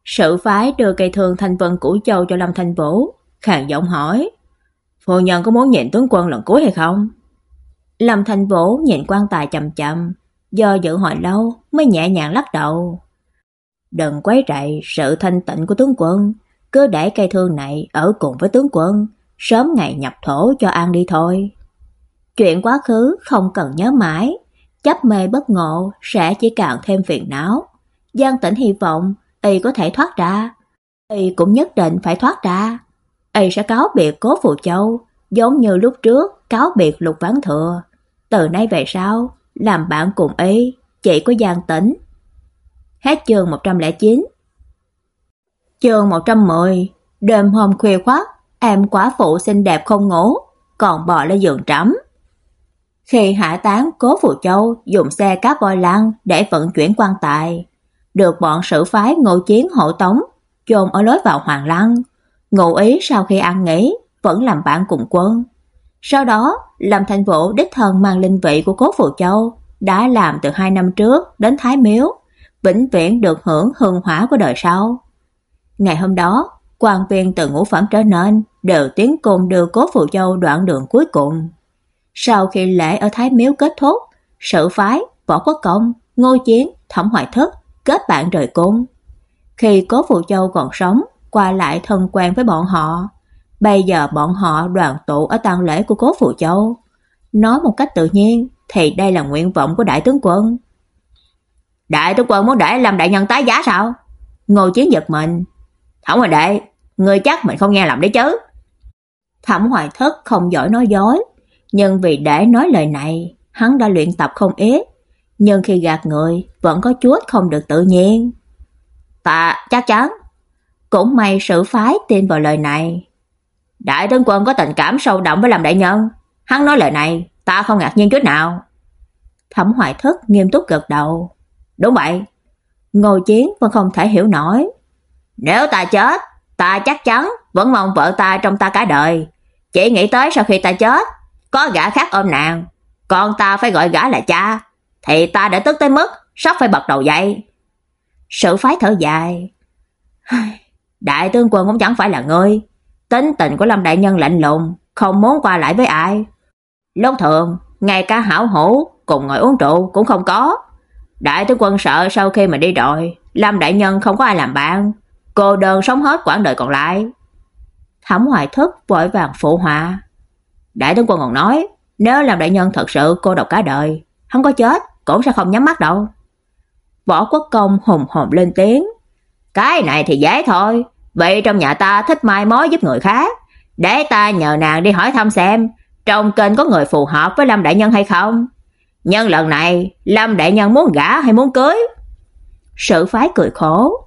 Sự phái đưa cây thương thanh vân củ châu cho Lâm Thanh Vũ, khàn giọng hỏi: "Phu nhân có muốn nhìn tướng quân lần cuối hay không?" Lâm thành Vũ nhìn quan tài chậm chậm, do dự hồi lâu mới nhẹ nhàng lắc đầu. "Đừng quấy rầy sự thanh tịnh của tướng quân, cứ để cây thương này ở cùng với tướng quân, sớm ngày nhập thổ cho an đi thôi." Chuyện quá khứ không cần nhớ mãi, chấp mê bất ngộ sẽ chỉ càng thêm phiền não. Giang Tĩnh hy vọng y có thể thoát ra, y cũng nhất định phải thoát ra. Y sẽ cáo biệt Cố Phù Châu, giống như lúc trước cáo biệt Lục Vãn Thừa. Từ nay về sau, làm bạn cùng y, chỉ có Giang Tĩnh. Hết chương 109. Chương 110. Đêm hôm khuya khoắt, em quả phụ xinh đẹp không ngủ, còn bò lên giường trắm. Khi hạ táng Cố Phù Châu dùng xe cá voi lăng để vận chuyển quan tài, được bọn sử phái Ngô chiến hộ tống, chôn ở lối vào Hoàng Lăng. Ngụ ý sau khi ăn nghỉ vẫn làm bạn cùng quân. Sau đó, Lâm Thành Vũ đích thân mang linh vị của Cố Phù Châu đã làm từ hai năm trước đến Thái Miếu, vĩnh viễn được hưởng hương hỏa của đời sau. Ngày hôm đó, quan viên từ ngũ phẩm trở nên đều tiến cùng đưa Cố Phù Châu đoạn đường cuối cùng. Sau khi lễ ở Thái Miếu kết thúc, sự phái, Võ Quốc Công, Ngô Chiến, Thẩm hoại Thức kết bạn rời cung. Khi Cố Phù Châu còn sống, qua lại thân quen với bọn họ. Bây giờ bọn họ đoàn tụ ở tang lễ của Cố Phù Châu. Nói một cách tự nhiên thì đây là nguyện vọng của đại tướng quân. Đại tướng quân muốn để làm đại nhân tái giá sao? Ngô Chiến giật mình. Thẩm Hoài Đệ, người chắc mình không nghe lầm đấy chứ. Thẩm Hoài Thất không giỏi nói dối, nhưng vì để nói lời này, hắn đã luyện tập không ít, nhưng khi gạt người vẫn có chút không được tự nhiên. Ta chắc chắn, cũng may sự phái tin vào lời này. Đại tướng quân có tình cảm sâu đậm với làm đại nhân, hắn nói lời này, ta không ngạc nhiên chút nào. Thẩm Hoài Thức nghiêm túc gật đầu. Đúng vậy. Ngô Chiến vẫn không thể hiểu nổi. Nếu ta chết, ta chắc chắn vẫn mong vợ ta trong ta cả đời. Chỉ nghĩ tới sau khi ta chết, có gã khác ôm nàng, còn ta phải gọi gã là cha, thì ta đã tức tới mức sắp phải bật đầu dậy. Sử phái thở dài. Đại tướng quân cũng chẳng phải là ngươi, tính tình của Lâm đại nhân lạnh lùng, không muốn qua lại với ai. Lúc thường, ngay cả hảo hữu cùng ngồi uống rượu cũng không có. Đại tướng quân sợ sau khi mà đi rồi, Lâm đại nhân không có ai làm bạn, cô đơn sống hết quãng đời còn lại. Thẩm Hoài Thức vội vàng phụ họa. Đại tướng quân còn nói, nếu làm đại nhân thật sự cô độc cả đời, hắn có chết cũng sẽ không nhắm mắt đâu. Võ Quốc Công hùng hồn lên tiếng. Cái này thì dễ thôi, vậy trong nhà ta thích mai mối giúp người khác, để ta nhờ nàng đi hỏi thăm xem trong kênh có người phù hợp với Lâm đại nhân hay không. Nhưng lần này, Lâm đại nhân muốn gả hay muốn cưới? Sự phái cười khổ.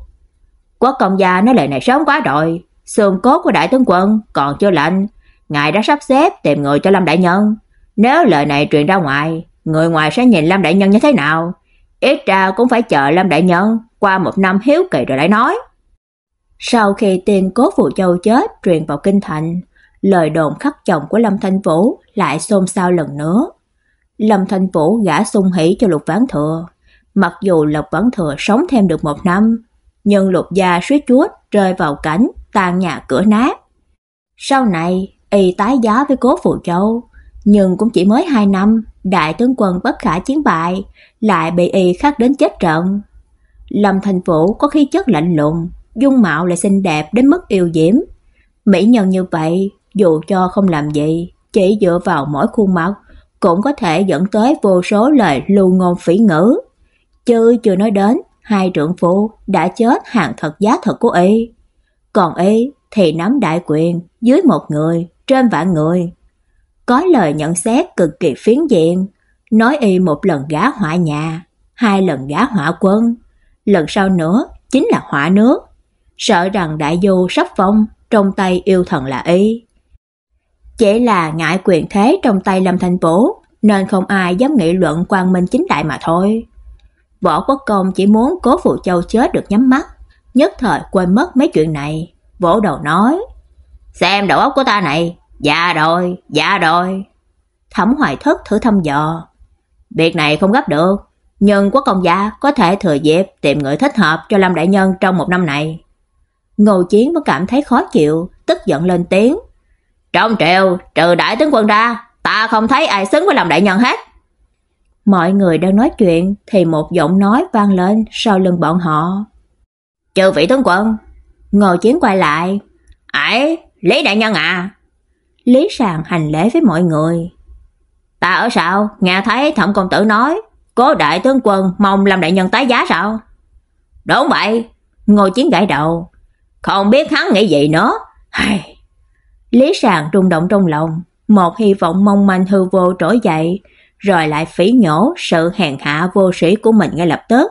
Quốc công gia nói lời này sớm quá rồi, xương cốt của đại tướng quân còn chưa lạnh, ngài đã sắp xếp tìm người cho Lâm đại nhân. Nếu lời này truyền ra ngoài, người ngoài sẽ nhìn Lâm đại nhân như thế nào? Ít ra cũng phải chờ Lâm đại nhân qua một năm hiếu kỳ rồi lại nói. Sau khi tin Cố phụ Châu chết truyền vào kinh thành, lời đồn khắp chồng của Lâm Thanh Vũ lại xôn xao lần nữa. Lâm Thanh Vũ gả sung hỷ cho Lục Vãn Thừa, mặc dù Lục Vãn Thừa sống thêm được một năm, nhưng Lục gia suýt chuốt rơi vào cảnh tàn nhà cửa nát. Sau này, y tái giá với Cố Phù Châu, nhưng cũng chỉ mới 2 năm, đại tướng quân bất khả chiến bại, lại bị y khắc đến chết trận. Lâm Thành Vũ có khí chất lạnh lùng, dung mạo lại xinh đẹp đến mức yêu diễm. Mỹ nhân như vậy, dù cho không làm gì, chỉ dựa vào mỗi khuôn mặt cũng có thể dẫn tới vô số lời lưu ngôn phỉ ngữ. Chứ chưa nói đến hai trưởng phu đã chết hàng thật giá thật của y. Còn y thì nắm đại quyền dưới một người, trên vạn người. Có lời nhận xét cực kỳ phiến diện, nói y một lần gá hỏa nhà, hai lần gá hỏa quân, lần sau nữa chính là hỏa nước. Sợ rằng đại du sắp phong, trong tay yêu thần là y. Chỉ là ngại quyền thế trong tay Lâm Thanh Vũ, nên không ai dám nghị luận quan minh chính đại mà thôi. Võ Quốc Công chỉ muốn Cố Phụ Châu chết được nhắm mắt, nhất thời quên mất mấy chuyện này, vỗ đầu nói: "Xem đầu óc của ta này, dạ rồi, dạ rồi." Thẩm Hoài Thất thử thăm dò. Việc này không gấp được, nhưng quốc công gia có thể thừa dịp tìm người thích hợp cho Lâm đại nhân trong một năm này. Ngô Chiến vẫn cảm thấy khó chịu, tức giận lên tiếng. Trong triều, trừ đại tướng quân ra, ta không thấy ai xứng với Lâm đại nhân hết. Mọi người đang nói chuyện thì một giọng nói vang lên sau lưng bọn họ. "Chư vị tướng quân." Ngô Chiến quay lại. "Ấy, Lý đại nhân à?" Lý Sàng hành lễ với mọi người. "Ta ở sao? Nghe thấy thẩm công tử nói, Cố đại tướng quân mong làm đại nhân tái giá sao?" "Đúng vậy." Ngô Chiến gãi đầu. "Không biết hắn nghĩ gì nữa." Hay. Lý Sàng rung động trong lòng, một hy vọng mong manh hư vô trỗi dậy, rồi lại phỉ nhổ sự hèn hạ vô sĩ của mình ngay lập tức.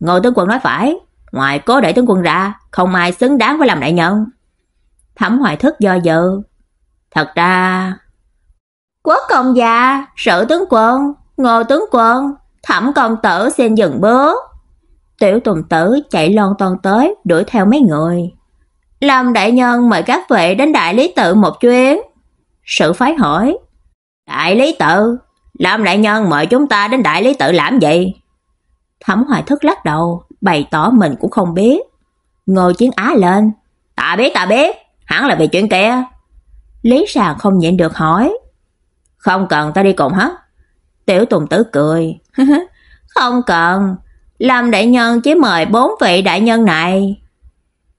Ngô tướng quân nói phải, ngoài Cố đại tướng quân ra, không ai xứng đáng với làm đại nhân. Thẩm Hoài Thức do dự. Thật ra, Quốc công gia, sở tướng quân, Ngô tướng quân, Thẩm công tử xin dừng bước. Tiểu Tùng tử chạy lon ton tới đuổi theo mấy người. Lâm đại nhân mời các vị đến đại lý tự một chuyến. Sử phái hỏi: "Đại lý tự? Lâm đại nhân mời chúng ta đến đại lý tự làm gì?" Thẩm Hoài Thức lắc đầu, bày tỏ mình cũng không biết. Ngô Chiến Á lên: "Ta biết, ta biết, hẳn là vì chuyện kia." Lý Sàng không nhịn được hỏi: "Không cần ta đi cùng hết?" Tiểu Tùng Tử cười. (laughs) "Không cần, Lâm đại nhân chỉ mời bốn vị đại nhân này."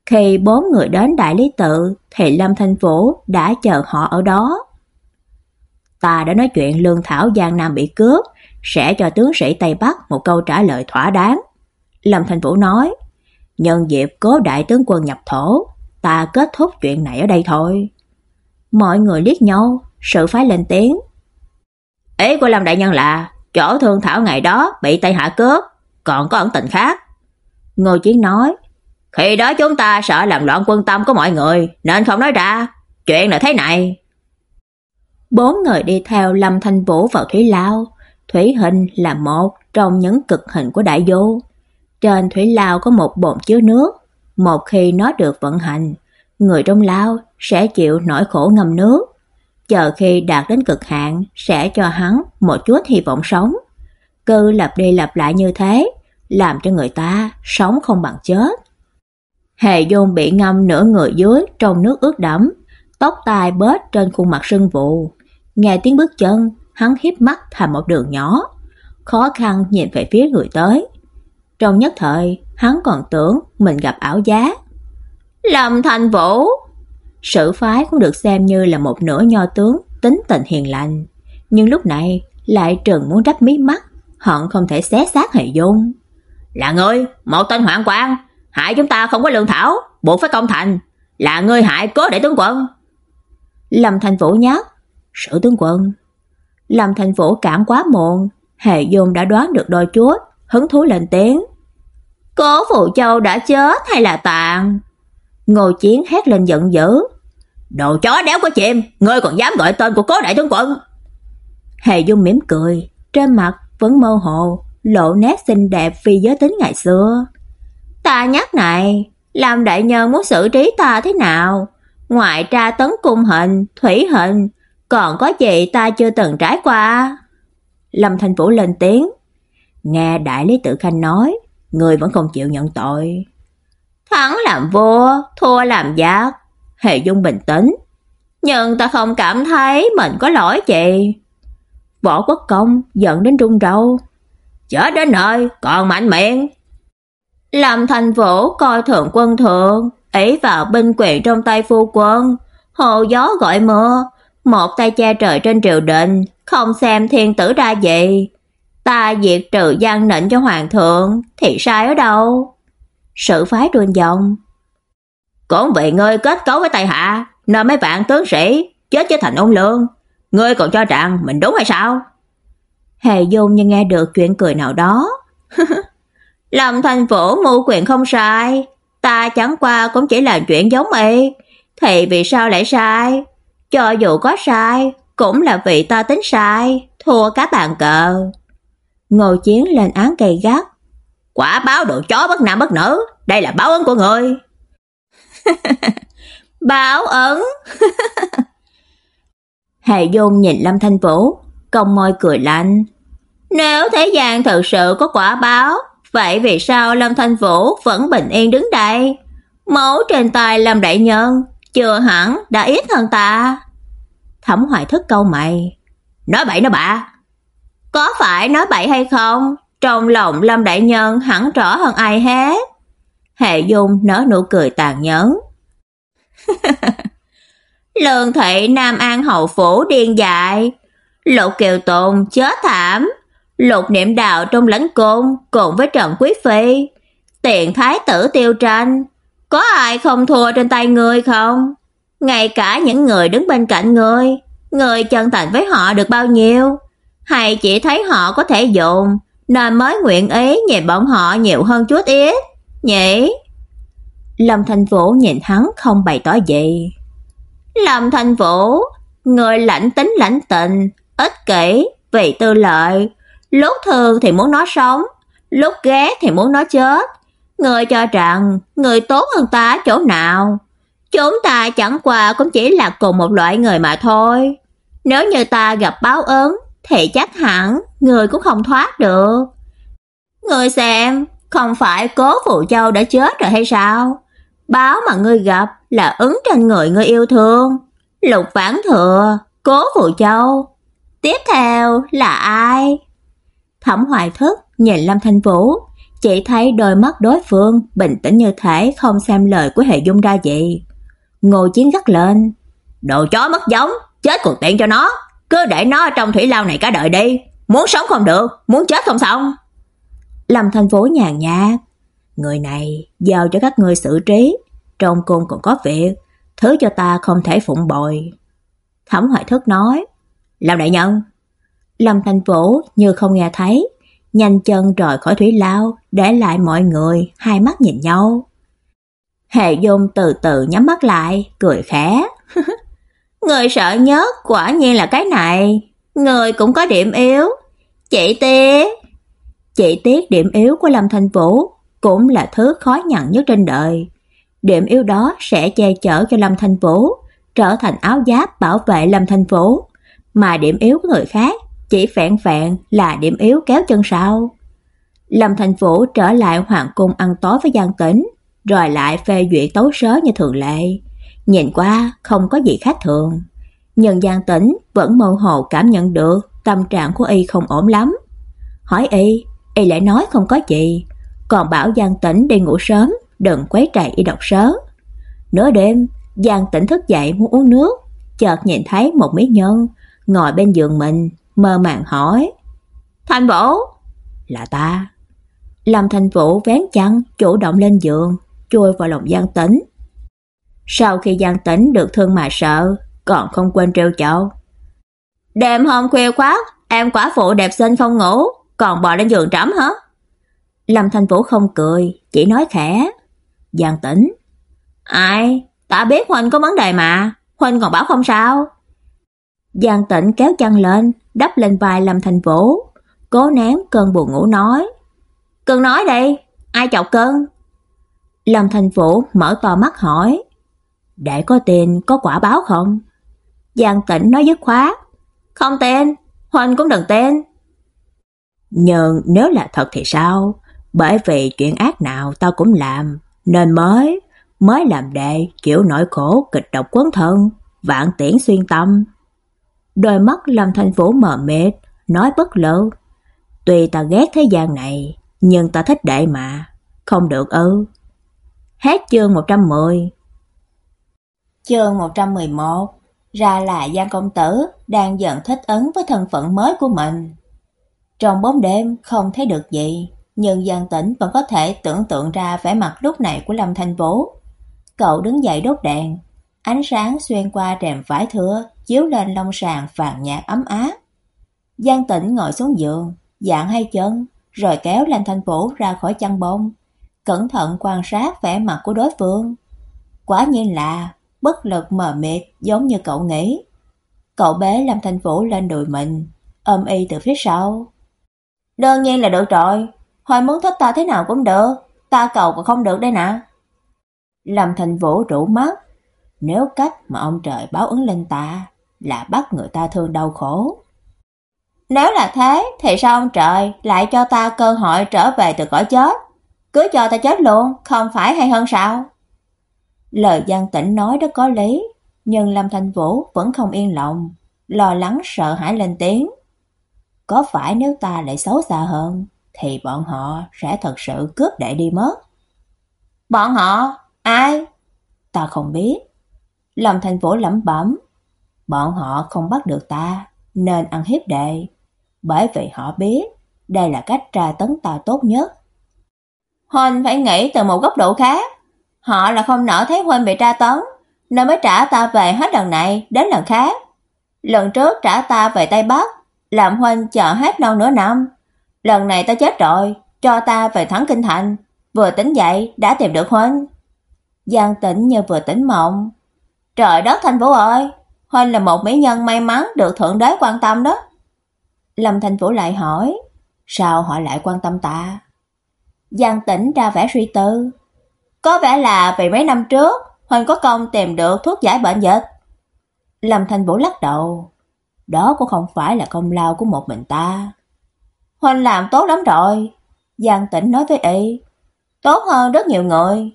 Khi bốn người đến đại lý tự thì Lâm Thanh Vũ đã chờ họ ở đó. Ta đã nói chuyện Lương Thảo Giang Nam bị cướp, sẽ cho tướng sĩ Tây Bắc một câu trả lời thỏa đáng. Lâm Thanh Vũ nói, nhân dịp cố đại tướng quân nhập thổ, ta kết thúc chuyện này ở đây thôi. Mọi người liếc nhau, sự phái lên tiếng. Ý của Lâm đại nhân là chỗ Thương Thảo ngày đó bị Tây Hạ cướp, còn có ẩn tình khác. Ngô Chiến nói, khi đó chúng ta sợ làm loạn quân tâm của mọi người nên không nói ra. Chuyện là thế này. Bốn người đi theo Lâm Thanh Vũ vào thủy lao, thủy hình là một trong những cực hình của đại vô. Trên thủy lao có một bồn chứa nước, một khi nó được vận hành, người trong lao sẽ chịu nỗi khổ ngâm nước, chờ khi đạt đến cực hạn sẽ cho hắn một chút hy vọng sống. Cứ lặp đi lặp lại như thế, làm cho người ta sống không bằng chết. Hề Dôn bị ngâm nửa người dưới trong nước ướt đẫm, tóc tai bết trên khuôn mặt sưng vụ. Nghe tiếng bước chân, hắn híp mắt thành một đường nhỏ, khó khăn nhìn về phía người tới. Trong nhất thời, hắn còn tưởng mình gặp ảo giá. Lâm Thành Vũ, Sử phái cũng được xem như là một nửa nho tướng tính tình hiền lành, nhưng lúc này lại trừng muốn rách mí mắt, hận không thể xé xác Hề Dung. "Là ngươi, một tên hoạn quan, hại chúng ta không có lương thảo, buộc phải công thành, là ngươi hại Cố đại tướng quân." Lâm Thành Vũ nhát "Sử tướng quân." Lâm Thành Vũ cảm quá muộn, Hề Dung đã đoán được đôi chút, hứng thú lên tiếng. "Cố Phụ Châu đã chết hay là tàn?" Ngô Chiến hét lên giận dữ. "Đồ chó đéo có chim, ngươi còn dám gọi tên của Cố đại tướng quân?" Hề Dung mỉm cười, trên mặt vẫn mơ hồ, lộ nét xinh đẹp phi giới tính ngày xưa. "Ta nhắc này, làm đại nhân muốn xử trí ta thế nào? Ngoại tra tấn cung hình, thủy hình, còn có gì ta chưa từng trải qua?" Lâm thành Vũ lên tiếng. Nghe đại lý tự khanh nói, người vẫn không chịu nhận tội. Thắng làm vua, thua làm giặc. Hề Dung bình tĩnh. Nhưng ta không cảm thấy mình có lỗi gì. Võ quốc công giận đến run râu. chớ đến nơi, còn mạnh miệng. Làm thành vũ coi thượng quân thượng, ấy vào binh quyền trong tay phu quân, hồ gió gọi mưa, một tay che trời trên triều đình, không xem thiên tử ra gì. Ta diệt trừ gian nịnh cho hoàng thượng thì sai ở đâu? Sự phái truyền giọng. Cũng vì ngươi kết cấu với Tây Hạ, nên mấy vạn tướng sĩ chết cho thành ôn lương. Ngươi còn cho rằng mình đúng hay sao? Hề Dung như nghe được chuyện cười nào đó. (laughs) Lâm thành phủ mưu quyền không sai, ta chẳng qua cũng chỉ là chuyện giống y, thì vì sao lại sai? Cho dù có sai, cũng là vì ta tính sai, thua cá bàn cờ. Ngô Chiến lên án cây gắt. Quả báo đồ chó bất nam bất nữ, đây là báo ứng của người. (laughs) báo ứng Hệ Dung nhìn Lâm Thanh Vũ, cong môi cười lạnh. Nếu thế gian thật sự có quả báo, vậy vì sao Lâm Thanh Vũ vẫn bình yên đứng đây? Máu trên tay Lâm đại nhân, chưa hẳn đã ít hơn ta. Thẩm Hoài thức câu mày. Nói bậy nó bạ. Có phải nói bậy hay không? Trong lòng Lâm đại nhân hẳn rõ hơn ai hết. Hệ Dung nở nụ cười tàn nhẫn. (laughs) Lương thị Nam An hậu phủ điên dại, Lục Kiều Tùng chết thảm, Lục Niệm Đạo trong lãnh cung cùng với Trần Quý phi, tiện thái tử Tiêu Tranh, có ai không thua trên tay ngươi không? Ngay cả những người đứng bên cạnh ngươi, ngươi chân thành với họ được bao nhiêu? Hay chỉ thấy họ có thể dùng nên mới nguyện ý nhìn bọn họ nhiều hơn chút ít, nhỉ? Lâm Thành Vũ nhìn hắn không bày tỏ gì. Lâm Thành Vũ, người lãnh tính lãnh tình, ích kỷ, vì tư lợi, lúc thương thì muốn nó sống, lúc ghét thì muốn nó chết. Người cho rằng người tốt hơn ta chỗ nào? Chúng ta chẳng qua cũng chỉ là cùng một loại người mà thôi. Nếu như ta gặp báo ứng thì chắc hẳn người cũng không thoát được. Người xem, không phải Cố Phụ Châu đã chết rồi hay sao? Báo mà ngươi gặp là ứng trên người ngươi yêu thương. Lục Vãn Thừa, Cố Phụ Châu. Tiếp theo là ai? Thẩm Hoài Thức nhìn Lâm Thanh Vũ, chỉ thấy đôi mắt đối phương bình tĩnh như thể không xem lời của Hệ Dung ra vậy. Ngô Chiến gắt lên, "Đồ chó mất giống, chết còn tiện cho nó, cứ để nó trong thủy lao này cả đời đi, muốn sống không được, muốn chết không xong." Lâm thành phố nhàn nhạt, "Người này giao cho các ngươi xử trí, trong cung còn có việc, thứ cho ta không thể phụng bồi." Thẩm Hoài Thức nói, "Lâm đại nhân." Lâm thành phố như không nghe thấy, nhanh chân rời khỏi thủy lao, để lại mọi người hai mắt nhìn nhau. Hệ Dung từ từ nhắm mắt lại, cười khẽ. (laughs) người sợ nhất quả nhiên là cái này, người cũng có điểm yếu. Chị Tiết. Chị Tiết điểm yếu của Lâm thành Vũ cũng là thứ khó nhận nhất trên đời. Điểm yếu đó sẽ che chở cho Lâm thành Vũ trở thành áo giáp bảo vệ Lâm thành Vũ, mà điểm yếu của người khác chỉ phẹn phẹn là điểm yếu kéo chân sau. Lâm Thành Vũ trở lại hoàng cung ăn tối với Giang Tĩnh, rồi lại phê duyệt tấu sớ như thường lệ. Nhìn qua không có gì khác thường, nhưng Giang Tĩnh vẫn mơ hồ cảm nhận được tâm trạng của y không ổn lắm. Hỏi y, y lại nói không có gì, còn bảo Giang Tĩnh đi ngủ sớm, đừng quấy rầy y đọc sớ. Nửa đêm, Giang Tĩnh thức dậy muốn uống nước, chợt nhìn thấy một mỹ nhân ngồi bên giường mình, mơ màng hỏi: "Thành Vũ, là ta?" Lâm Thành Vũ vén chăn, chủ động lên giường, chui vào lòng Giang Tĩnh. Sau khi Giang Tĩnh được thương mà sợ, còn không quên trêu chọc. "Đêm hôm khuya khoắt, em quả phụ đẹp xinh không ngủ, còn bò lên giường trắm hả?" Lâm Thành Vũ không cười, chỉ nói khẽ. Giang Tĩnh, "Ai, ta biết huynh có vấn đề mà, huynh còn bảo không sao." Giang Tĩnh kéo chăn lên, đắp lên vai Lâm Thành Vũ, cố nén cơn buồn ngủ nói: "Cưng nói đi, ai chọc cưng?" Lâm Thành Vũ mở to mắt hỏi: "Để có tiền có quả báo không?" Giang Tĩnh nói dứt khoát: "Không tên, huynh cũng đừng tên." Nhưng nếu là thật thì sao? Bởi vì chuyện ác nào tao cũng làm, nên mới mới làm đệ chịu nỗi khổ kịch độc quấn thân, vạn tiễn xuyên tâm. Đôi mắt Lâm Thanh Vũ mờ mịt, nói bất lực. Tuy ta ghét thế gian này, nhưng ta thích đệ mà, không được ư. Hết chương 110 Chương 111 Ra là Giang Công Tử đang dần thích ứng với thân phận mới của mình. Trong bóng đêm không thấy được gì, nhưng Giang Tĩnh vẫn có thể tưởng tượng ra vẻ mặt lúc này của Lâm Thanh Vũ. Cậu đứng dậy đốt đèn, ánh sáng xuyên qua rèm vải thưa chiếu lên lông sàn vàng nhạt ấm áp. Giang Tĩnh ngồi xuống giường, dạng hai chân, rồi kéo Lâm Thanh Vũ ra khỏi chăn bông, cẩn thận quan sát vẻ mặt của đối phương. Quả nhiên là bất lực mờ mịt giống như cậu nghĩ. Cậu bé Lâm Thanh Vũ lên đùi mình, ôm y từ phía sau. Đương nhiên là được rồi, Hoài muốn thích ta thế nào cũng được, ta cầu còn không được đây nè. Lâm Thành Vũ rủ mắt, nếu cách mà ông trời báo ứng lên ta là bắt người ta thương đau khổ. Nếu là thế thì sao ông trời lại cho ta cơ hội trở về từ cõi chết? Cứ cho ta chết luôn, không phải hay hơn sao? Lời Giang Tĩnh nói rất có lý, nhưng Lâm Thanh Vũ vẫn không yên lòng, lo lắng sợ hãi lên tiếng. Có phải nếu ta lại xấu xa hơn, thì bọn họ sẽ thật sự cướp đệ đi mất? Bọn họ? Ai? Ta không biết. Lâm Thanh Vũ lẩm bẩm. Bọn họ không bắt được ta, nên ăn hiếp đệ. Bởi vì họ biết đây là cách tra tấn ta tốt nhất. Huynh phải nghĩ từ một góc độ khác. Họ là không nỡ thấy Huynh bị tra tấn, nên mới trả ta về hết lần này đến lần khác. Lần trước trả ta về Tây Bắc, làm Huynh chờ hết non nửa năm. Lần này ta chết rồi, cho ta về thắng kinh thành, vừa tỉnh dậy đã tìm được Huynh. Giang Tĩnh như vừa tỉnh mộng. Trời đất Thanh Vũ ơi, Huynh là một mỹ nhân may mắn được thượng đế quan tâm đó. Lâm Thanh Vũ lại hỏi, sao họ lại quan tâm ta? Giang Tĩnh ra vẻ suy tư. Có vẻ là vì mấy năm trước, Huynh có công tìm được thuốc giải bệnh dịch. Lâm Thanh Vũ lắc đầu. Đó cũng không phải là công lao của một mình ta. Huynh làm tốt lắm rồi. Giang Tĩnh nói với y. Tốt hơn rất nhiều người.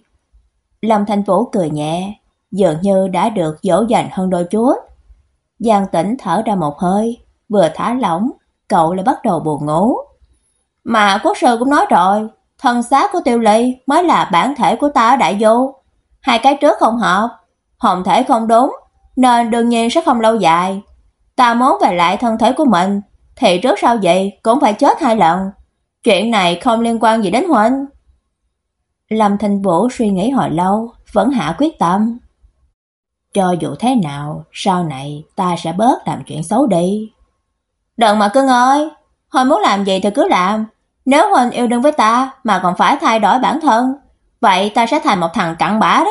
Lâm Thanh Vũ cười nhẹ, dường như đã được dỗ dành hơn đôi chút. Giang Tĩnh thở ra một hơi, vừa thả lỏng, cậu lại bắt đầu buồn ngủ. Mà quốc sư cũng nói rồi, thân xác của Tiêu Ly mới là bản thể của ta ở đại vô. Hai cái trước không hợp, hồn thể không đúng, nên đương nhiên sẽ không lâu dài. Ta muốn về lại thân thể của mình, thì trước sau vậy cũng phải chết hai lần. Chuyện này không liên quan gì đến huynh. Lâm Thanh Vũ suy nghĩ hồi lâu, vẫn hạ quyết tâm. Cho dù thế nào, sau này ta sẽ bớt làm chuyện xấu đi. Đừng mà cưng ơi, hồi muốn làm gì thì cứ làm. Nếu Huynh yêu đương với ta mà còn phải thay đổi bản thân, vậy ta sẽ thành một thằng cặn bã đó.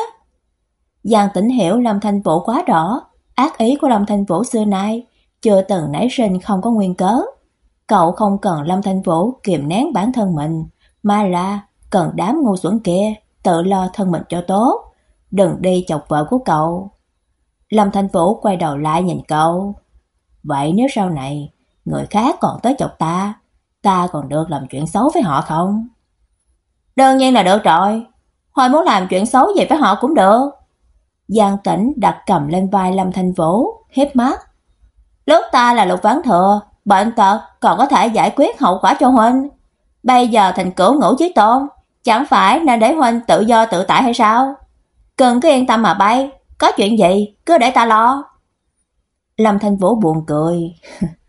Giang Tĩnh hiểu Lâm Thanh Vũ quá rõ, ác ý của Lâm Thanh Vũ xưa nay chưa từng nảy sinh không có nguyên cớ. Cậu không cần Lâm Thanh Vũ kiềm nén bản thân mình, mà là cần đám ngu xuẩn kia tự lo thân mình cho tốt, đừng đi chọc vợ của cậu. Lâm Thanh Vũ quay đầu lại nhìn cậu. Vậy nếu sau này người khác còn tới chọc ta, ta còn được làm chuyện xấu với họ không? Đương nhiên là được rồi, Hồi muốn làm chuyện xấu gì với họ cũng được. Giang Cảnh đặt cầm lên vai Lâm Thanh Vũ, hiếp mắt. Lúc ta là lục ván thừa, bệnh tật còn có thể giải quyết hậu quả cho huynh. Bây giờ thành cửu ngũ chí tôn, chẳng phải nên để huynh tự do tự tại hay sao? Cần cứ yên tâm mà bay, có chuyện gì cứ để ta lo. Lâm Thanh Vũ buồn cười. (laughs)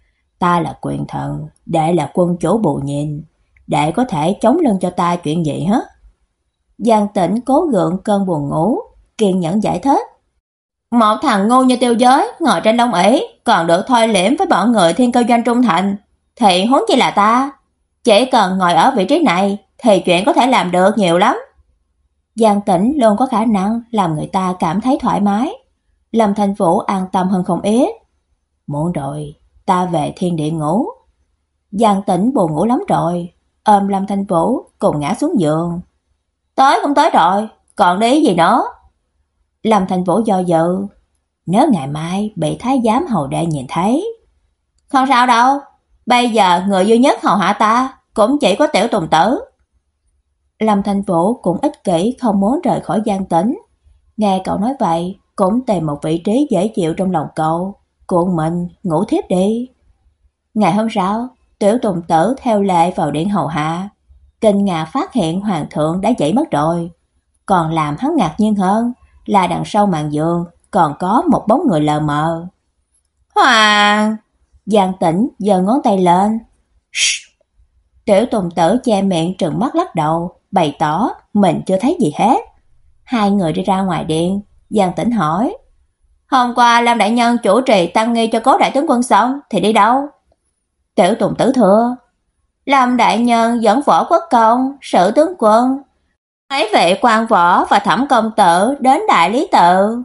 ta là quyền thần, đệ là quân chủ bù nhìn, đệ có thể chống lưng cho ta chuyện gì hết. Giang Tĩnh cố gượng cơn buồn ngủ, kiên nhẫn giải thích. Một thằng ngu như tiêu giới ngồi trên lông ỷ còn được thôi liễm với bọn người thiên cơ doanh trung thành, thì huống chi là ta. Chỉ cần ngồi ở vị trí này thì chuyện có thể làm được nhiều lắm. Giang Tĩnh luôn có khả năng làm người ta cảm thấy thoải mái. Lâm Thành Vũ an tâm hơn không ít. Muộn rồi, ta về thiên địa ngủ. Giang Tĩnh buồn ngủ lắm rồi, ôm Lâm Thanh Vũ cùng ngã xuống giường. Tới cũng tới rồi, còn đi gì nữa? Lâm Thanh Vũ do dự, nếu ngày mai bị thái giám hầu đệ nhìn thấy. Không sao đâu, bây giờ người duy nhất hầu hạ ta cũng chỉ có tiểu tùng tử. Lâm Thanh Vũ cũng ích kỷ không muốn rời khỏi Giang Tĩnh, Nghe cậu nói vậy, cũng tìm một vị trí dễ chịu trong lòng cậu, cuộn mình ngủ thiếp đi. Ngày hôm sau, tiểu tùng tử theo lệ vào điện hầu hạ. Kinh ngạc phát hiện hoàng thượng đã dậy mất rồi. Còn làm hắn ngạc nhiên hơn là đằng sau màn giường còn có một bóng người lờ mờ. Hoàng! Giang tĩnh giơ ngón tay lên. Shhh! Tiểu tùng tử che miệng trừng mắt lắc đầu, bày tỏ mình chưa thấy gì hết. Hai người đi ra ngoài điện, Giang tĩnh hỏi. Hôm qua Lam Đại Nhân chủ trì tăng nghi cho cố đại tướng quân xong thì đi đâu? Tiểu tùng tử thưa. Lam Đại Nhân dẫn võ quốc công, sử tướng quân. Mấy vệ quan võ và thẩm công tử đến đại lý tự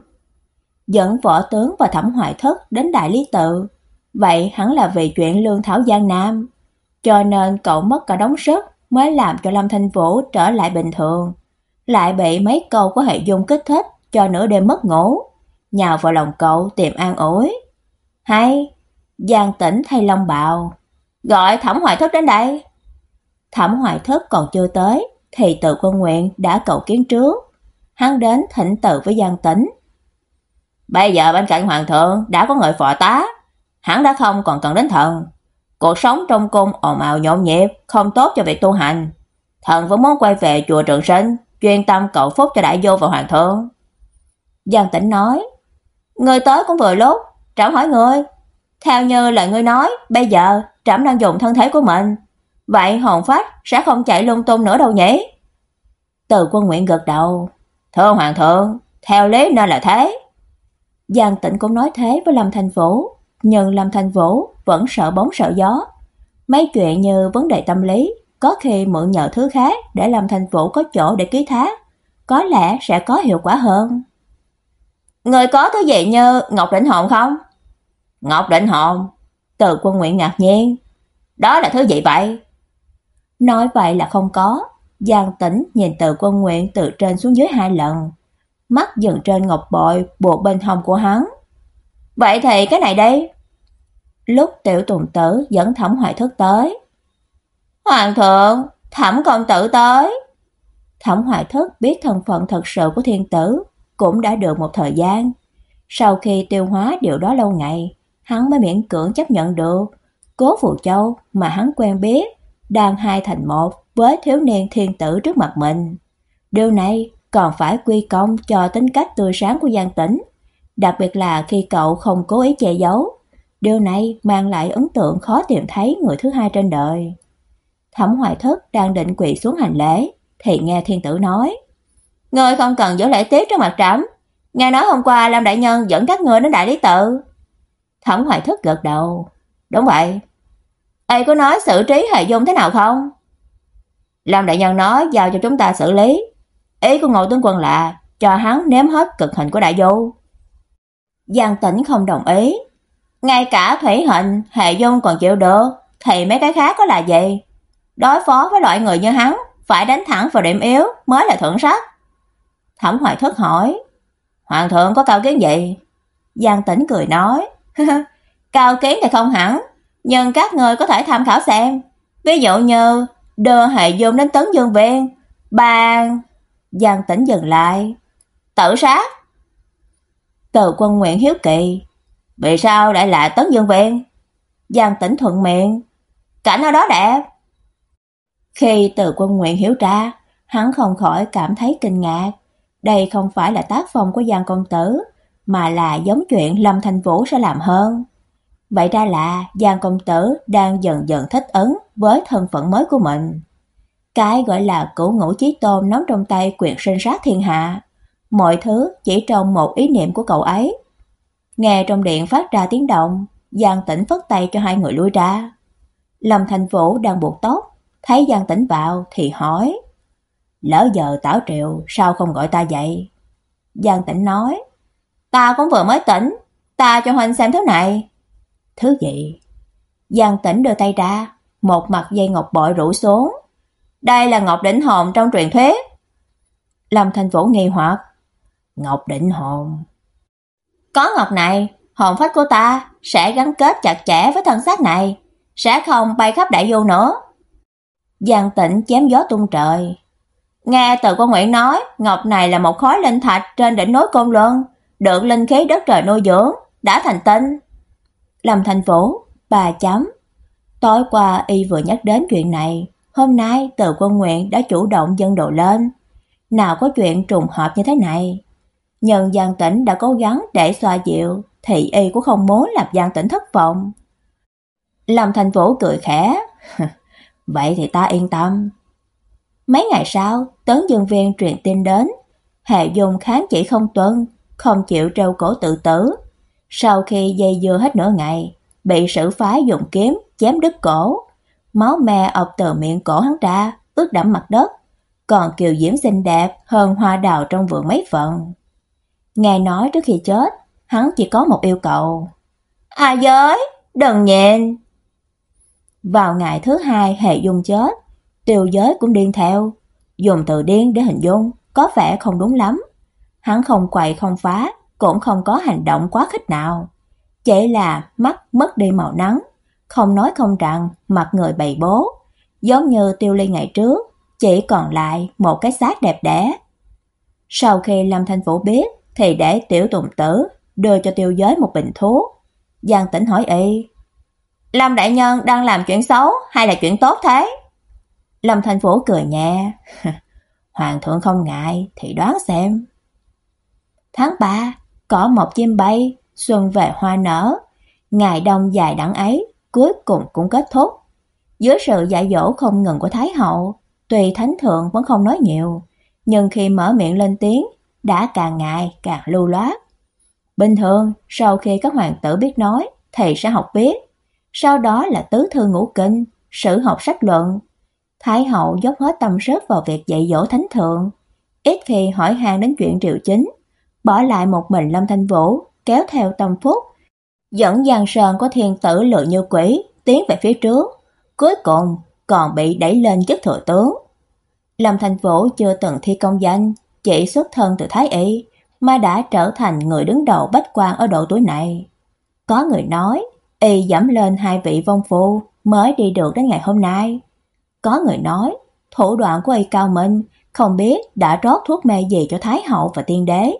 dẫn võ tướng và thẩm hoại thất đến đại lý tự. Vậy hắn là vì chuyện lương thảo Giang Nam. cho nên cậu mất cả đống sức mới làm cho Lâm Thanh Vũ trở lại bình thường, lại bị mấy câu của Hệ Dung kích thích cho nửa đêm mất ngủ, nhào vào lòng cậu tìm an ủi. "Hay, Giang Tĩnh thay Long Bào, gọi Thẩm Hoài Thất đến đây." Thẩm Hoài Thất còn chưa tới thì Từ Quân Nguyện đã cầu kiến trước. Hắn đến thỉnh tự với Giang Tĩnh. Bây giờ bên cạnh hoàng thượng đã có người phò tá, hắn đã không còn cần đến thần. Cuộc sống trong cung ồn ào nhộn nhịp, không tốt cho việc tu hành. Thần vẫn muốn quay về chùa Trường Sinh, chuyên tâm cầu phúc cho đại vô và hoàng thượng. Giang Tĩnh nói, Người tới cũng vừa lúc, trẫm hỏi ngươi. Theo như lời ngươi nói, bây giờ trẫm đang dùng thân thể của mình. Vậy hồn phách sẽ không chạy lung tung nữa đâu nhỉ? Từ quân nguyện gật đầu. Thưa Hoàng thượng, theo lý nên là thế. Giang Tĩnh cũng nói thế với Lâm Thành Vũ, nhưng Lâm Thành Vũ vẫn sợ bóng sợ gió. Mấy chuyện như vấn đề tâm lý, có khi mượn nhờ thứ khác để Lâm Thành Vũ có chỗ để ký thác, có lẽ sẽ có hiệu quả hơn. Người có thứ gì như Ngọc Định Hồn không? Ngọc Định Hồn? Từ quân nguyện ngạc nhiên. Đó là thứ gì vậy? Nói vậy là không có. Giang Tĩnh nhìn từ quân nguyện từ trên xuống dưới hai lần. Mắt dừng trên ngọc bội buộc bên hông của hắn. Vậy thì cái này đây? Lúc tiểu tùng tử dẫn thẩm hoài thức tới. Hoàng thượng, thẩm công tử tới. Thẩm hoài thức biết thân phận thật sự của thiên tử, cũng đã được một thời gian. Sau khi tiêu hóa điều đó lâu ngày, hắn mới miễn cưỡng chấp nhận được. Cố Phù Châu mà hắn quen biết, đang hai thành một với thiếu niên thiên tử trước mặt mình. Điều này còn phải quy công cho tính cách tươi sáng của Giang Tĩnh, đặc biệt là khi cậu không cố ý che giấu. Điều này mang lại ấn tượng khó tìm thấy người thứ hai trên đời. Thẩm Hoài Thức đang định quỳ xuống hành lễ, thì nghe thiên tử nói: Ngươi không cần giữ lễ tiết trước mặt trẫm. Nghe nói hôm qua Lâm đại nhân dẫn các ngươi đến đại lý tự. Thẩm Hoài Thức gật đầu. Đúng vậy. Ai có nói xử trí Hệ Dung thế nào không? Lâm đại nhân nói giao cho chúng ta xử lý. Ý của Ngô tướng quân là cho hắn nếm hết cực hình của đại du. Giang Tĩnh không đồng ý. Ngay cả thủy hình, Hệ Dung còn chịu được, thì mấy cái khác có là gì? Đối phó với loại người như hắn, phải đánh thẳng vào điểm yếu mới là thượng sách. Thẩm Hoài Thất hỏi, Hoàng thượng có cao kiến gì? Giang Tĩnh cười nói, (laughs) cao kiến thì không hẳn, nhưng các người có thể tham khảo xem. Ví dụ như đưa hệ dung đến Tấn Dương Viên, bàn... Giang Tĩnh dừng lại. Tự sát. Từ quân nguyện hiếu kỳ. Vì sao lại là Tấn Dương Viên? Giang Tĩnh thuận miệng. Cảnh ở đó đẹp. Khi từ quân nguyện hiểu ra, hắn không khỏi cảm thấy kinh ngạc. Đây không phải là tác phong của Giang công tử, mà là giống chuyện Lâm Thành Vũ sẽ làm hơn. Vậy ra là Giang công tử đang dần dần thích ứng với thân phận mới của mình. Cái gọi là cửu ngũ chí tôn nắm trong tay quyền sinh sát thiên hạ. Mọi thứ chỉ trong một ý niệm của cậu ấy. Nghe trong điện phát ra tiếng động, Giang Tĩnh phất tay cho hai người lui ra. Lâm Thành Vũ đang buộc tóc, thấy Giang Tĩnh vào thì hỏi: Lỡ giờ tảo triệu, sao không gọi ta dậy? Giang Tĩnh nói, ta cũng vừa mới tỉnh, ta cho huynh xem thứ này. Thứ gì? Giang Tĩnh đưa tay ra, một mặt dây ngọc bội rủ xuống. Đây là ngọc đỉnh hồn trong truyền thuyết. Lâm Thành Vũ nghi hoặc, ngọc đỉnh hồn. Có ngọc này, hồn phách của ta sẽ gắn kết chặt chẽ với thân xác này, sẽ không bay khắp đại vô nữa. Giang Tĩnh chém gió tung trời, Nghe từ con Nguyễn nói, ngọc này là một khối linh thạch trên đỉnh núi Côn Luân, được linh khí đất trời nuôi dưỡng, đã thành tinh. Lâm Thành Vũ, bà chấm. Tối qua y vừa nhắc đến chuyện này, hôm nay từ Quan nguyện đã chủ động dâng đồ lên. Nào có chuyện trùng hợp như thế này. Nhân Giang tỉnh đã cố gắng để xoa dịu, thì y cũng không muốn làm Giang tỉnh thất vọng. Lâm Thành Vũ cười khẽ. (laughs) Vậy thì ta yên tâm, Mấy ngày sau, Tấn Dương Viên truyền tin đến, Hệ Dung kháng chỉ không tuân, không chịu treo cổ tự tử. Sau khi dây dưa hết nửa ngày, bị sử phái dùng kiếm chém đứt cổ, máu me ọc từ miệng cổ hắn ra, ướt đẫm mặt đất, còn kiều diễm xinh đẹp hơn hoa đào trong vườn mấy phần. Nghe nói trước khi chết, hắn chỉ có một yêu cầu. À giới, đừng nhìn. Vào ngày thứ hai hệ dung chết, tiêu giới cũng điên theo, dùng từ điên để hình dung có vẻ không đúng lắm. Hắn không quậy không phá, cũng không có hành động quá khích nào, chỉ là mắt mất đi màu nắng, không nói không rằng, mặt người bầy bố, giống như Tiêu Ly ngày trước, chỉ còn lại một cái xác đẹp đẽ. Sau khi Lâm Thanh Vũ biết, thì để Tiểu Tùng Tử đưa cho Tiêu Giới một bình thuốc. Giang Tĩnh hỏi y, Lâm đại nhân đang làm chuyện xấu hay là chuyện tốt thế? Lâm thành Vũ cười nhẹ, (laughs) Hoàng thượng không ngại thì đoán xem. Tháng 3, có một chim bay, xuân về hoa nở, ngày đông dài đẵng ấy cuối cùng cũng kết thúc. Dưới sự dạy dỗ không ngừng của Thái hậu, tùy thánh thượng vẫn không nói nhiều, nhưng khi mở miệng lên tiếng, đã càng ngày càng lưu loát. Bình thường, sau khi các hoàng tử biết nói, thầy sẽ học biết sau đó là tứ thư ngũ kinh, sử học sách luận. Thái hậu dốc hết tâm sức vào việc dạy dỗ thánh thượng, ít khi hỏi han đến chuyện triều chính, bỏ lại một mình Lâm Thanh Vũ kéo theo Tâm Phúc, dẫn Giang Sơn có thiên tử lựa như quỷ tiến về phía trước, cuối cùng còn bị đẩy lên chức thừa tướng. Lâm Thanh Vũ chưa từng thi công danh, chỉ xuất thân từ Thái Y, mà đã trở thành người đứng đầu bách quan ở độ tuổi này. Có người nói, y dẫm lên hai vị vong phu mới đi được đến ngày hôm nay. Có người nói, thủ đoạn của y cao minh, không biết đã rót thuốc mê gì cho Thái hậu và tiên đế.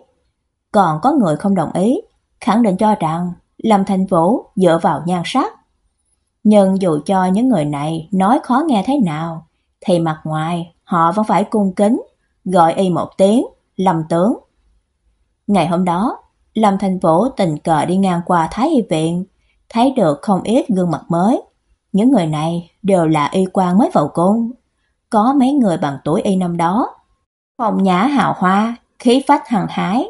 Còn có người không đồng ý, khẳng định cho rằng Lâm Thanh Vũ dựa vào nhan sắc. Nhưng dù cho những người này nói khó nghe thế nào, thì mặt ngoài họ vẫn phải cung kính, gọi y một tiếng, Lâm tướng. Ngày hôm đó, Lâm Thanh Vũ tình cờ đi ngang qua Thái Y Viện, thấy được không ít gương mặt mới. Những người này đều là y quan mới vào cung. Có mấy người bằng tuổi y năm đó. Phong nhã hào hoa, khí phách hằng hái,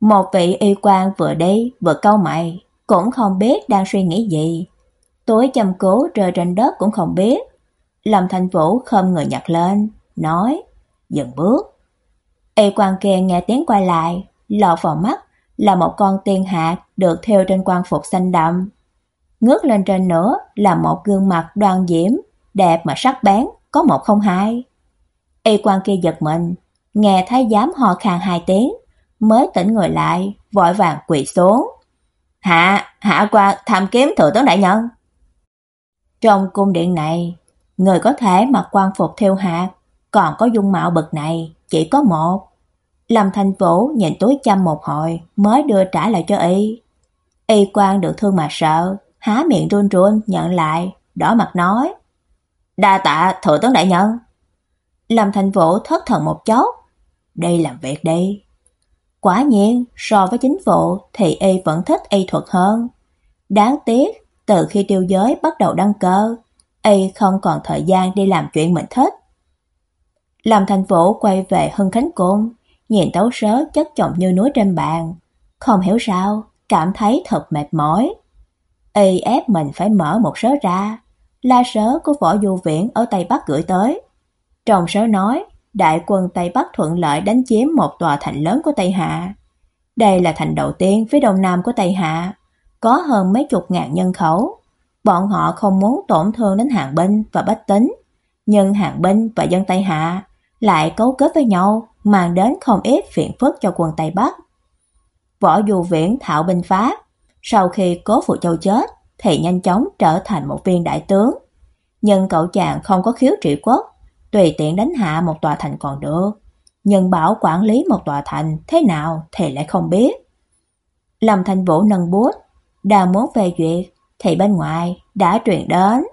một vị y quan vừa đi vừa câu mày, cũng không biết đang suy nghĩ gì. tối chăm cố rơi trên đất cũng không biết. Lâm Thành Vũ khom người nhặt lên, nói, dừng bước. Y quan kia nghe tiếng quay lại, lọt vào mắt là một con tiên hạc được thêu trên quan phục xanh đậm. Ngước lên trên nữa là một gương mặt đoan diễm, đẹp mà sắc bén, có một không hai. Y quan kia giật mình, nghe thấy dám ho khan hai tiếng, mới tỉnh người lại, vội vàng quỳ xuống. Hạ, hạ quan tham kiếm thừa tướng đại nhân. Trong cung điện này, người có thể mặc quan phục theo hạt, còn có dung mạo bậc này chỉ có một. Lâm thành Vũ nhìn túi chăm một hồi mới đưa trả lại cho y. Y quan được thương mà sợ, há miệng run run nhận lại, đỏ mặt nói: "Đa tạ thổ tướng đại nhân." Lâm thành Vũ thất thần một chốc, "Đây làm việc đây Quả nhiên, so với chính vụ thì y vẫn thích y thuật hơn. Đáng tiếc, từ khi tiêu giới bắt đầu đăng cơ, y không còn thời gian đi làm chuyện mình thích. Làm thành vũ quay về Hưng Khánh Cung, nhìn tấu sớ chất chồng như núi trên bàn. Không hiểu sao, cảm thấy thật mệt mỏi. Y ép mình phải mở một sớ ra, là sớ của võ du viễn ở Tây Bắc gửi tới. Trong sớ nói, đại quân Tây Bắc thuận lợi đánh chiếm một tòa thành lớn của Tây Hạ. Đây là thành đầu tiên phía đông nam của Tây Hạ, có hơn mấy chục ngàn nhân khẩu. Bọn họ không muốn tổn thương đến hàng binh và bách tính, nhưng hàng binh và dân Tây Hạ lại cấu kết với nhau, mang đến không ít phiền phức cho quân Tây Bắc. Võ Du Viễn thảo binh pháp, sau khi Cố Phụ Châu chết thì nhanh chóng trở thành một viên đại tướng. Nhưng cậu chàng không có khiếu trị quốc, tùy tiện đánh hạ một tòa thành còn được, nhưng bảo quản lý một tòa thành thế nào thì lại không biết. Lâm Thành Vũ nâng bút, đang muốn về duyệt thì bên ngoài đã truyền đến.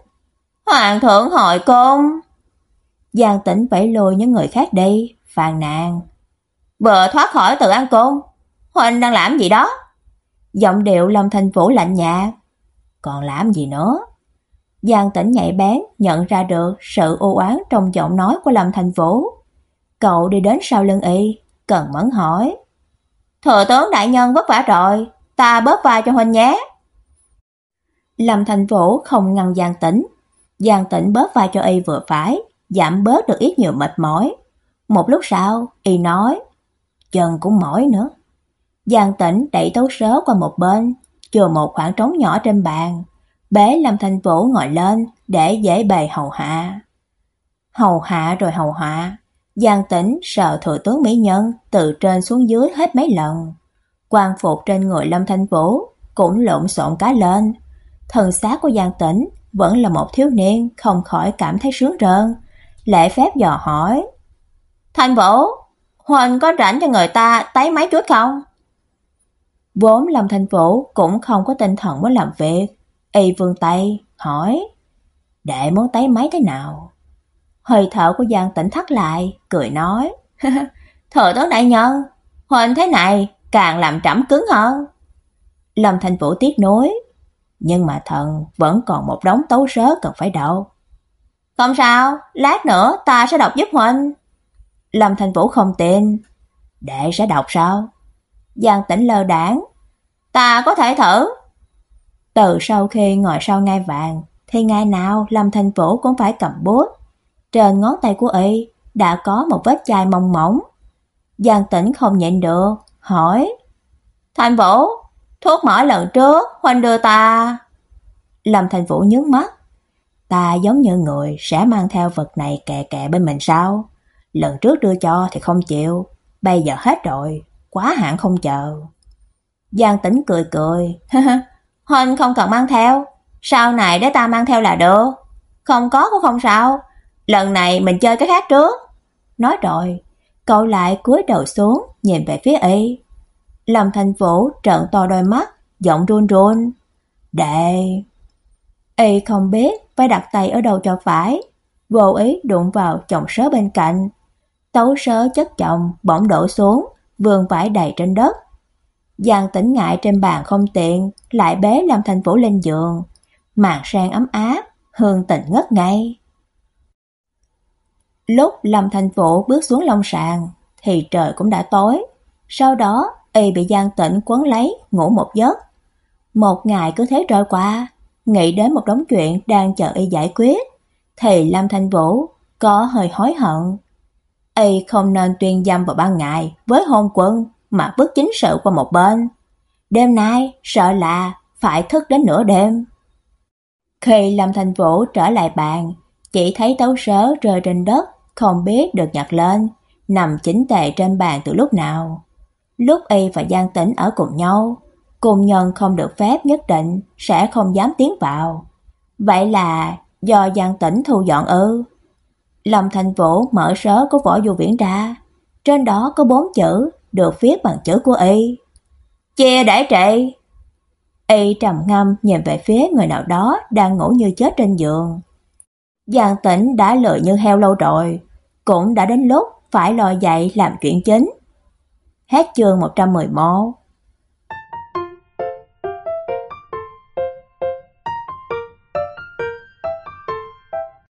Hoàng thượng hội cung. Giang Tĩnh phải lôi những người khác đi, phàn nàn. Vừa thoát khỏi từ an cung, huynh đang làm gì đó? Giọng điệu Lâm Thành Vũ lạnh nhạt. Còn làm gì nữa? Giang Tĩnh nhạy bén nhận ra được sự u oán trong giọng nói của Lâm Thành Vũ. Cậu đi đến sau lưng y, cần mẫn hỏi: "Thừa tướng đại nhân vất vả rồi, ta bớt vai cho huynh nhé." Lâm Thành Vũ không ngăn Giang Tĩnh, Giang Tĩnh bớt vai cho y vừa phải, giảm bớt được ít nhiều mệt mỏi. Một lúc sau, y nói: "Chân cũng mỏi nữa." Giang Tĩnh đẩy tấu sớ qua một bên, chừa một khoảng trống nhỏ trên bàn, bế Lâm Thanh Vũ ngồi lên để dễ bề hầu hạ. Hầu hạ rồi hầu hạ, Giang Tĩnh sợ thừa tướng mỹ nhân từ trên xuống dưới hết mấy lần. Quan phục trên người Lâm Thanh Vũ cũng lộn xộn cá lên. Thần xác của Giang Tĩnh vẫn là một thiếu niên không khỏi cảm thấy sướng rơn, lễ phép dò hỏi: "Thanh Vũ, Huỳnh có rảnh cho người ta tấy mấy chút không?" Vốn Lâm Thanh Vũ cũng không có tinh thần muốn làm việc, y vương tay hỏi: "Đệ muốn tấy máy thế nào?" Hơi thở của Giang Tĩnh thắt lại, cười nói: (laughs) thở tướng đại nhân, huynh thế này càng làm trẫm cứng hơn." Lâm Thanh Vũ tiếc nối nhưng mà thần vẫn còn một đống tấu sớ cần phải đậu. Không sao, lát nữa ta sẽ đọc giúp huynh. Lâm Thành Vũ không tin. Đệ sẽ đọc sao? Giang Tĩnh lơ đãng. Ta có thể thử. Từ sau khi ngồi sau ngai vàng, thì ngày nào Lâm Thành Vũ cũng phải cầm bút. Trên ngón tay của y đã có một vết chai mỏng mỏng. Giang Tĩnh không nhịn được, hỏi: "Thành Vũ, thuốc mỡ lần trước huynh đưa ta?" Lâm Thành Vũ nhướng mắt. Ta giống như người sẽ mang theo vật này kè kè bên mình sao? Lần trước đưa cho thì không chịu, bây giờ hết rồi, quá hạn không chờ. Giang Tĩnh cười cười, (laughs) Huynh không cần mang theo, sau này để ta mang theo là được. Không có cũng không sao, lần này mình chơi cái khác trước. Nói rồi, cậu lại cúi đầu xuống, nhìn về phía y. Lâm Thành Vũ trợn to đôi mắt, giọng run run. Đệ, Y không biết phải đặt tay ở đâu cho phải, vô ý đụng vào chồng sớ bên cạnh. Tấu sớ chất chồng bỗng đổ xuống, vương vải đầy trên đất. Giang tỉnh ngại trên bàn không tiện, lại bế Lâm Thành Vũ lên giường. Màn sang ấm áp, hương tịnh ngất ngây. Lúc Lâm Thành Vũ bước xuống long sàn, thì trời cũng đã tối. Sau đó, y bị Giang Tĩnh quấn lấy, ngủ một giấc. Một ngày cứ thế trôi qua, nghĩ đến một đống chuyện đang chờ y giải quyết, thì Lâm thành Vũ có hơi hối hận. Y không nên tuyên dâm vào ban ngày với hôn quân mà bước chính sự qua một bên. Đêm nay sợ là phải thức đến nửa đêm. Khi Lâm thành Vũ trở lại bàn, chỉ thấy tấu sớ rơi trên đất, không biết được nhặt lên, nằm chính tề trên bàn từ lúc nào. Lúc y và Giang Tĩnh ở cùng nhau, Cùng nhân không được phép nhất định sẽ không dám tiến vào. Vậy là do Giang Tĩnh thu dọn ư? Lâm Thành Vũ mở sớ của Võ Du Viễn ra, trên đó có bốn chữ được viết bằng chữ của y. Che để trị. Y trầm ngâm nhìn về phía người nào đó đang ngủ như chết trên giường. Giang Tĩnh đã lười như heo lâu rồi, cũng đã đến lúc phải lo dậy làm chuyện chính. Hết chương 111